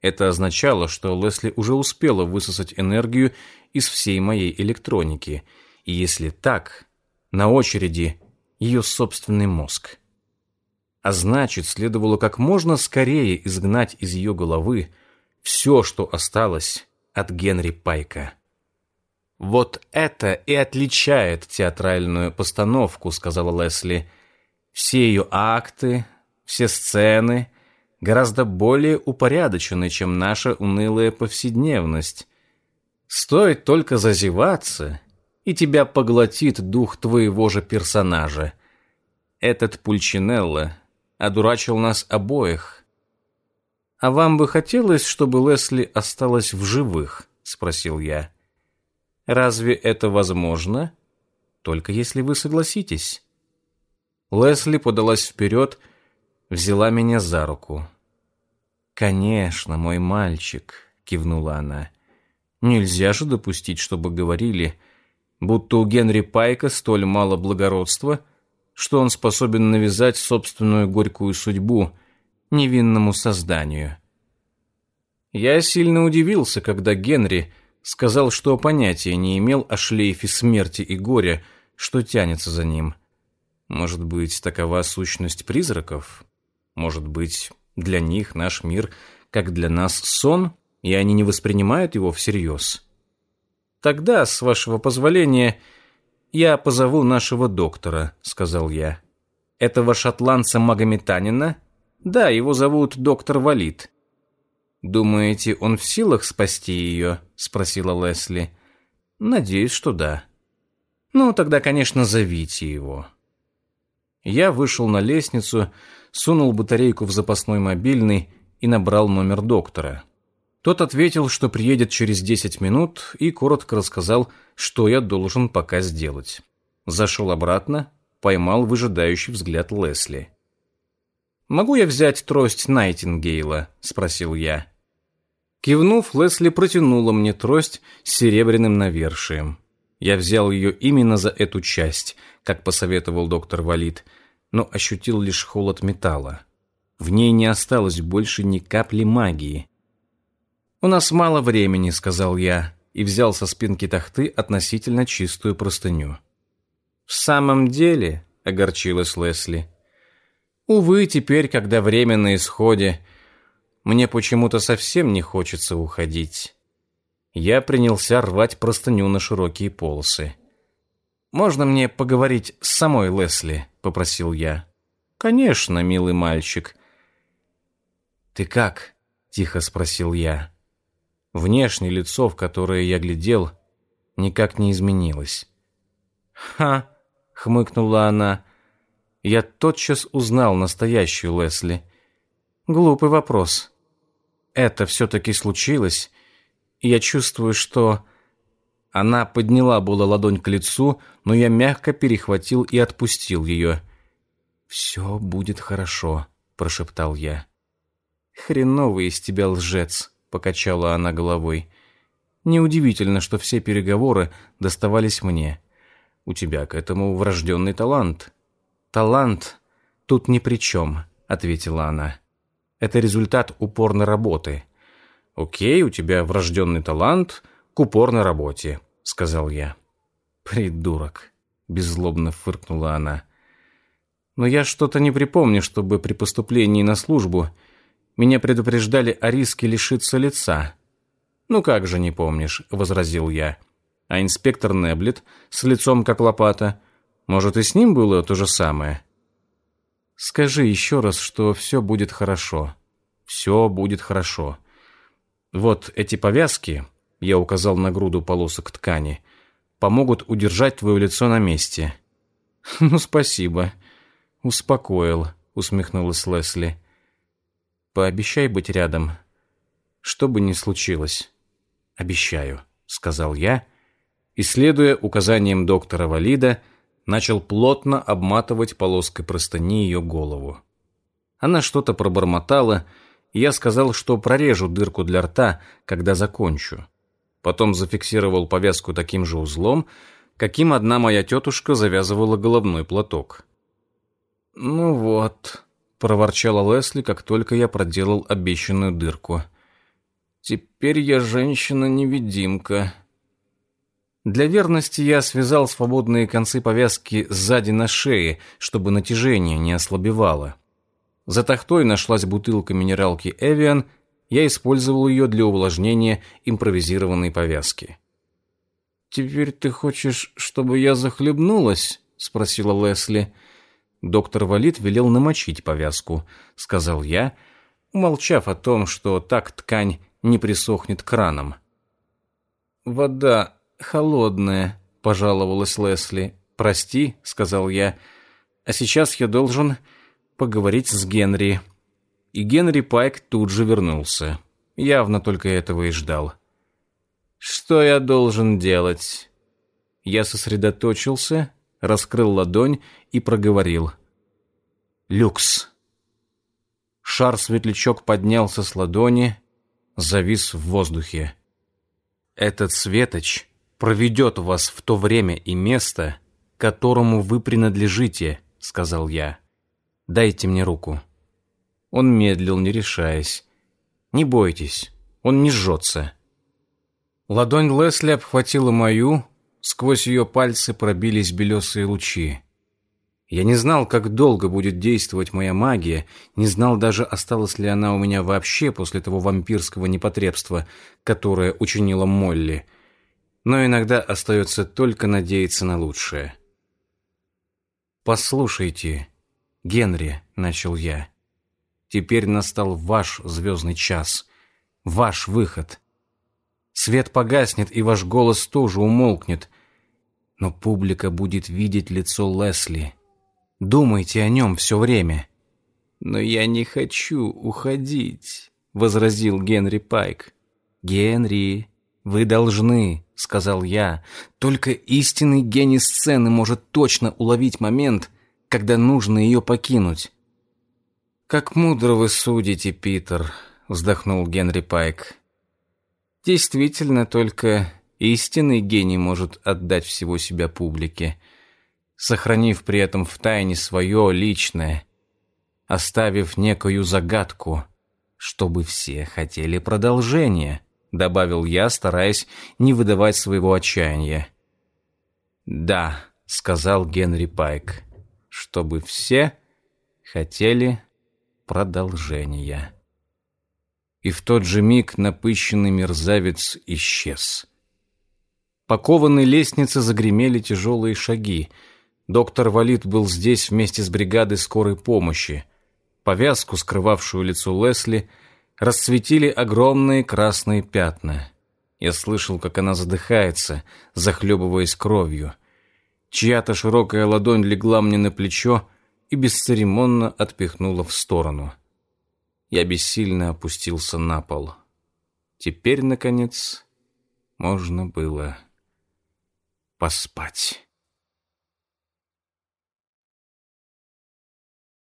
Это означало, что Лесли уже успела высосать энергию из всей моей электроники. И если так, на очереди ее собственный мозг. А значит, следовало как можно скорее изгнать из ее головы все, что осталось от Генри Пайка. «Вот это и отличает театральную постановку», — сказала Лесли. «Все ее акты, все сцены — гораздо более упорядочены, чем наша унылая повседневность. Стоит только зазеваться, и тебя поглотит дух твоего же персонажа. Этот Пульчинелло одурачил нас обоих. А вам бы хотелось, чтобы Лесли осталась в живых? спросил я. Разве это возможно? Только если вы согласитесь. Лесли подалась вперед, взяла меня за руку. «Конечно, мой мальчик», — кивнула она. «Нельзя же допустить, чтобы говорили, будто у Генри Пайка столь мало благородства, что он способен навязать собственную горькую судьбу невинному созданию». Я сильно удивился, когда Генри сказал, что понятия не имел о шлейфе смерти и горя, что тянется за ним. Может быть, такова сущность призраков? Может быть, для них наш мир, как для нас, сон, и они не воспринимают его всерьез? Тогда, с вашего позволения, я позову нашего доктора, сказал я. Этого шотландца-магометанина? Да, его зовут доктор Валид. Думаете, он в силах спасти ее? спросила Лесли. Надеюсь, что да. Ну, тогда, конечно, зовите его. Я вышел на лестницу, сунул батарейку в запасной мобильный и набрал номер доктора. Тот ответил, что приедет через 10 минут и коротко рассказал, что я должен пока сделать. Зашел обратно, поймал выжидающий взгляд Лесли. «Могу я взять трость Найтингейла?» – спросил я. Кивнув, Лесли протянула мне трость с серебряным навершием. Я взял ее именно за эту часть, как посоветовал доктор Валид, но ощутил лишь холод металла. В ней не осталось больше ни капли магии. «У нас мало времени», — сказал я, и взял со спинки тахты относительно чистую простыню. «В самом деле», — огорчилась Лесли, — «увы, теперь, когда время на исходе, мне почему-то совсем не хочется уходить». Я принялся рвать простыню на широкие полосы. «Можно мне поговорить с самой Лесли?» — попросил я. «Конечно, милый мальчик». «Ты как?» — тихо спросил я. Внешнее лицо, в которое я глядел, никак не изменилось. «Ха!» — хмыкнула она. Я тотчас узнал настоящую Лесли. «Глупый вопрос. Это все-таки случилось, и я чувствую, что...» Она подняла было ладонь к лицу, но я мягко перехватил и отпустил ее. «Все будет хорошо», — прошептал я. «Хреновый из тебя лжец», — покачала она головой. «Неудивительно, что все переговоры доставались мне. У тебя к этому врожденный талант». «Талант тут ни при чем», — ответила она. «Это результат упорной работы. Окей, у тебя врожденный талант к упорной работе», — сказал я. «Придурок», — беззлобно фыркнула она. «Но я что-то не припомню, чтобы при поступлении на службу меня предупреждали о риске лишиться лица». «Ну как же не помнишь», — возразил я. «А инспектор Неблет с лицом как лопата, может, и с ним было то же самое?» «Скажи еще раз, что все будет хорошо. Все будет хорошо. Вот эти повязки, я указал на груду полосок ткани, помогут удержать твое лицо на месте. Ну, спасибо. Успокоил, усмехнулась Лесли. Пообещай быть рядом, что бы ни случилось. Обещаю, сказал я, и, следуя указаниям доктора Валида, начал плотно обматывать полоской простыни ее голову. Она что-то пробормотала, и я сказал, что прорежу дырку для рта, когда закончу. Потом зафиксировал повязку таким же узлом, каким одна моя тетушка завязывала головной платок. «Ну вот», — проворчала Лесли, как только я проделал обещанную дырку. «Теперь я женщина-невидимка». Для верности я связал свободные концы повязки сзади на шее, чтобы натяжение не ослабевало. За тахтой нашлась бутылка минералки «Эвиан», я использовал ее для увлажнения импровизированной повязки. «Теперь ты хочешь, чтобы я захлебнулась?» — спросила Лесли. Доктор Валит велел намочить повязку, — сказал я, умолчав о том, что так ткань не присохнет краном. «Вода холодная», — пожаловалась Лесли. «Прости», — сказал я, — А сейчас я должен поговорить с Генри. И Генри Пайк тут же вернулся. Явно только этого и ждал. Что я должен делать? Я сосредоточился, раскрыл ладонь и проговорил. «Люкс». Шар-светлячок поднялся с ладони, завис в воздухе. «Этот светоч проведет вас в то время и место, которому вы принадлежите», — сказал я. «Дайте мне руку». Он медлил, не решаясь. «Не бойтесь, он не жжется». Ладонь Лесли обхватила мою, сквозь ее пальцы пробились белесые лучи. Я не знал, как долго будет действовать моя магия, не знал даже, осталась ли она у меня вообще после того вампирского непотребства, которое учинила Молли. Но иногда остается только надеяться на лучшее. «Послушайте, Генри», — начал я, — «теперь настал ваш звездный час, ваш выход. Свет погаснет, и ваш голос тоже умолкнет, но публика будет видеть лицо Лесли» Думайте о нем все время». «Но я не хочу уходить», — возразил Генри Пайк. «Генри, вы должны», — сказал я. «Только истинный гений сцены может точно уловить момент, когда нужно ее покинуть». «Как мудро вы судите, Питер», — вздохнул Генри Пайк. «Действительно, только истинный гений может отдать всего себя публике» сохранив при этом в тайне свое личное, оставив некую загадку, чтобы все хотели продолжения, добавил я, стараясь не выдавать своего отчаяния. «Да», — сказал Генри Пайк, — «чтобы все хотели продолжения». И в тот же миг напыщенный мерзавец исчез. По кованой лестнице загремели тяжелые шаги — Доктор Валит был здесь вместе с бригадой скорой помощи. Повязку, скрывавшую лицо Лесли, расцветили огромные красные пятна. Я слышал, как она задыхается, захлебываясь кровью. Чья-то широкая ладонь легла мне на плечо и бесцеремонно отпихнула в сторону. Я бессильно опустился на пол. Теперь, наконец, можно было поспать.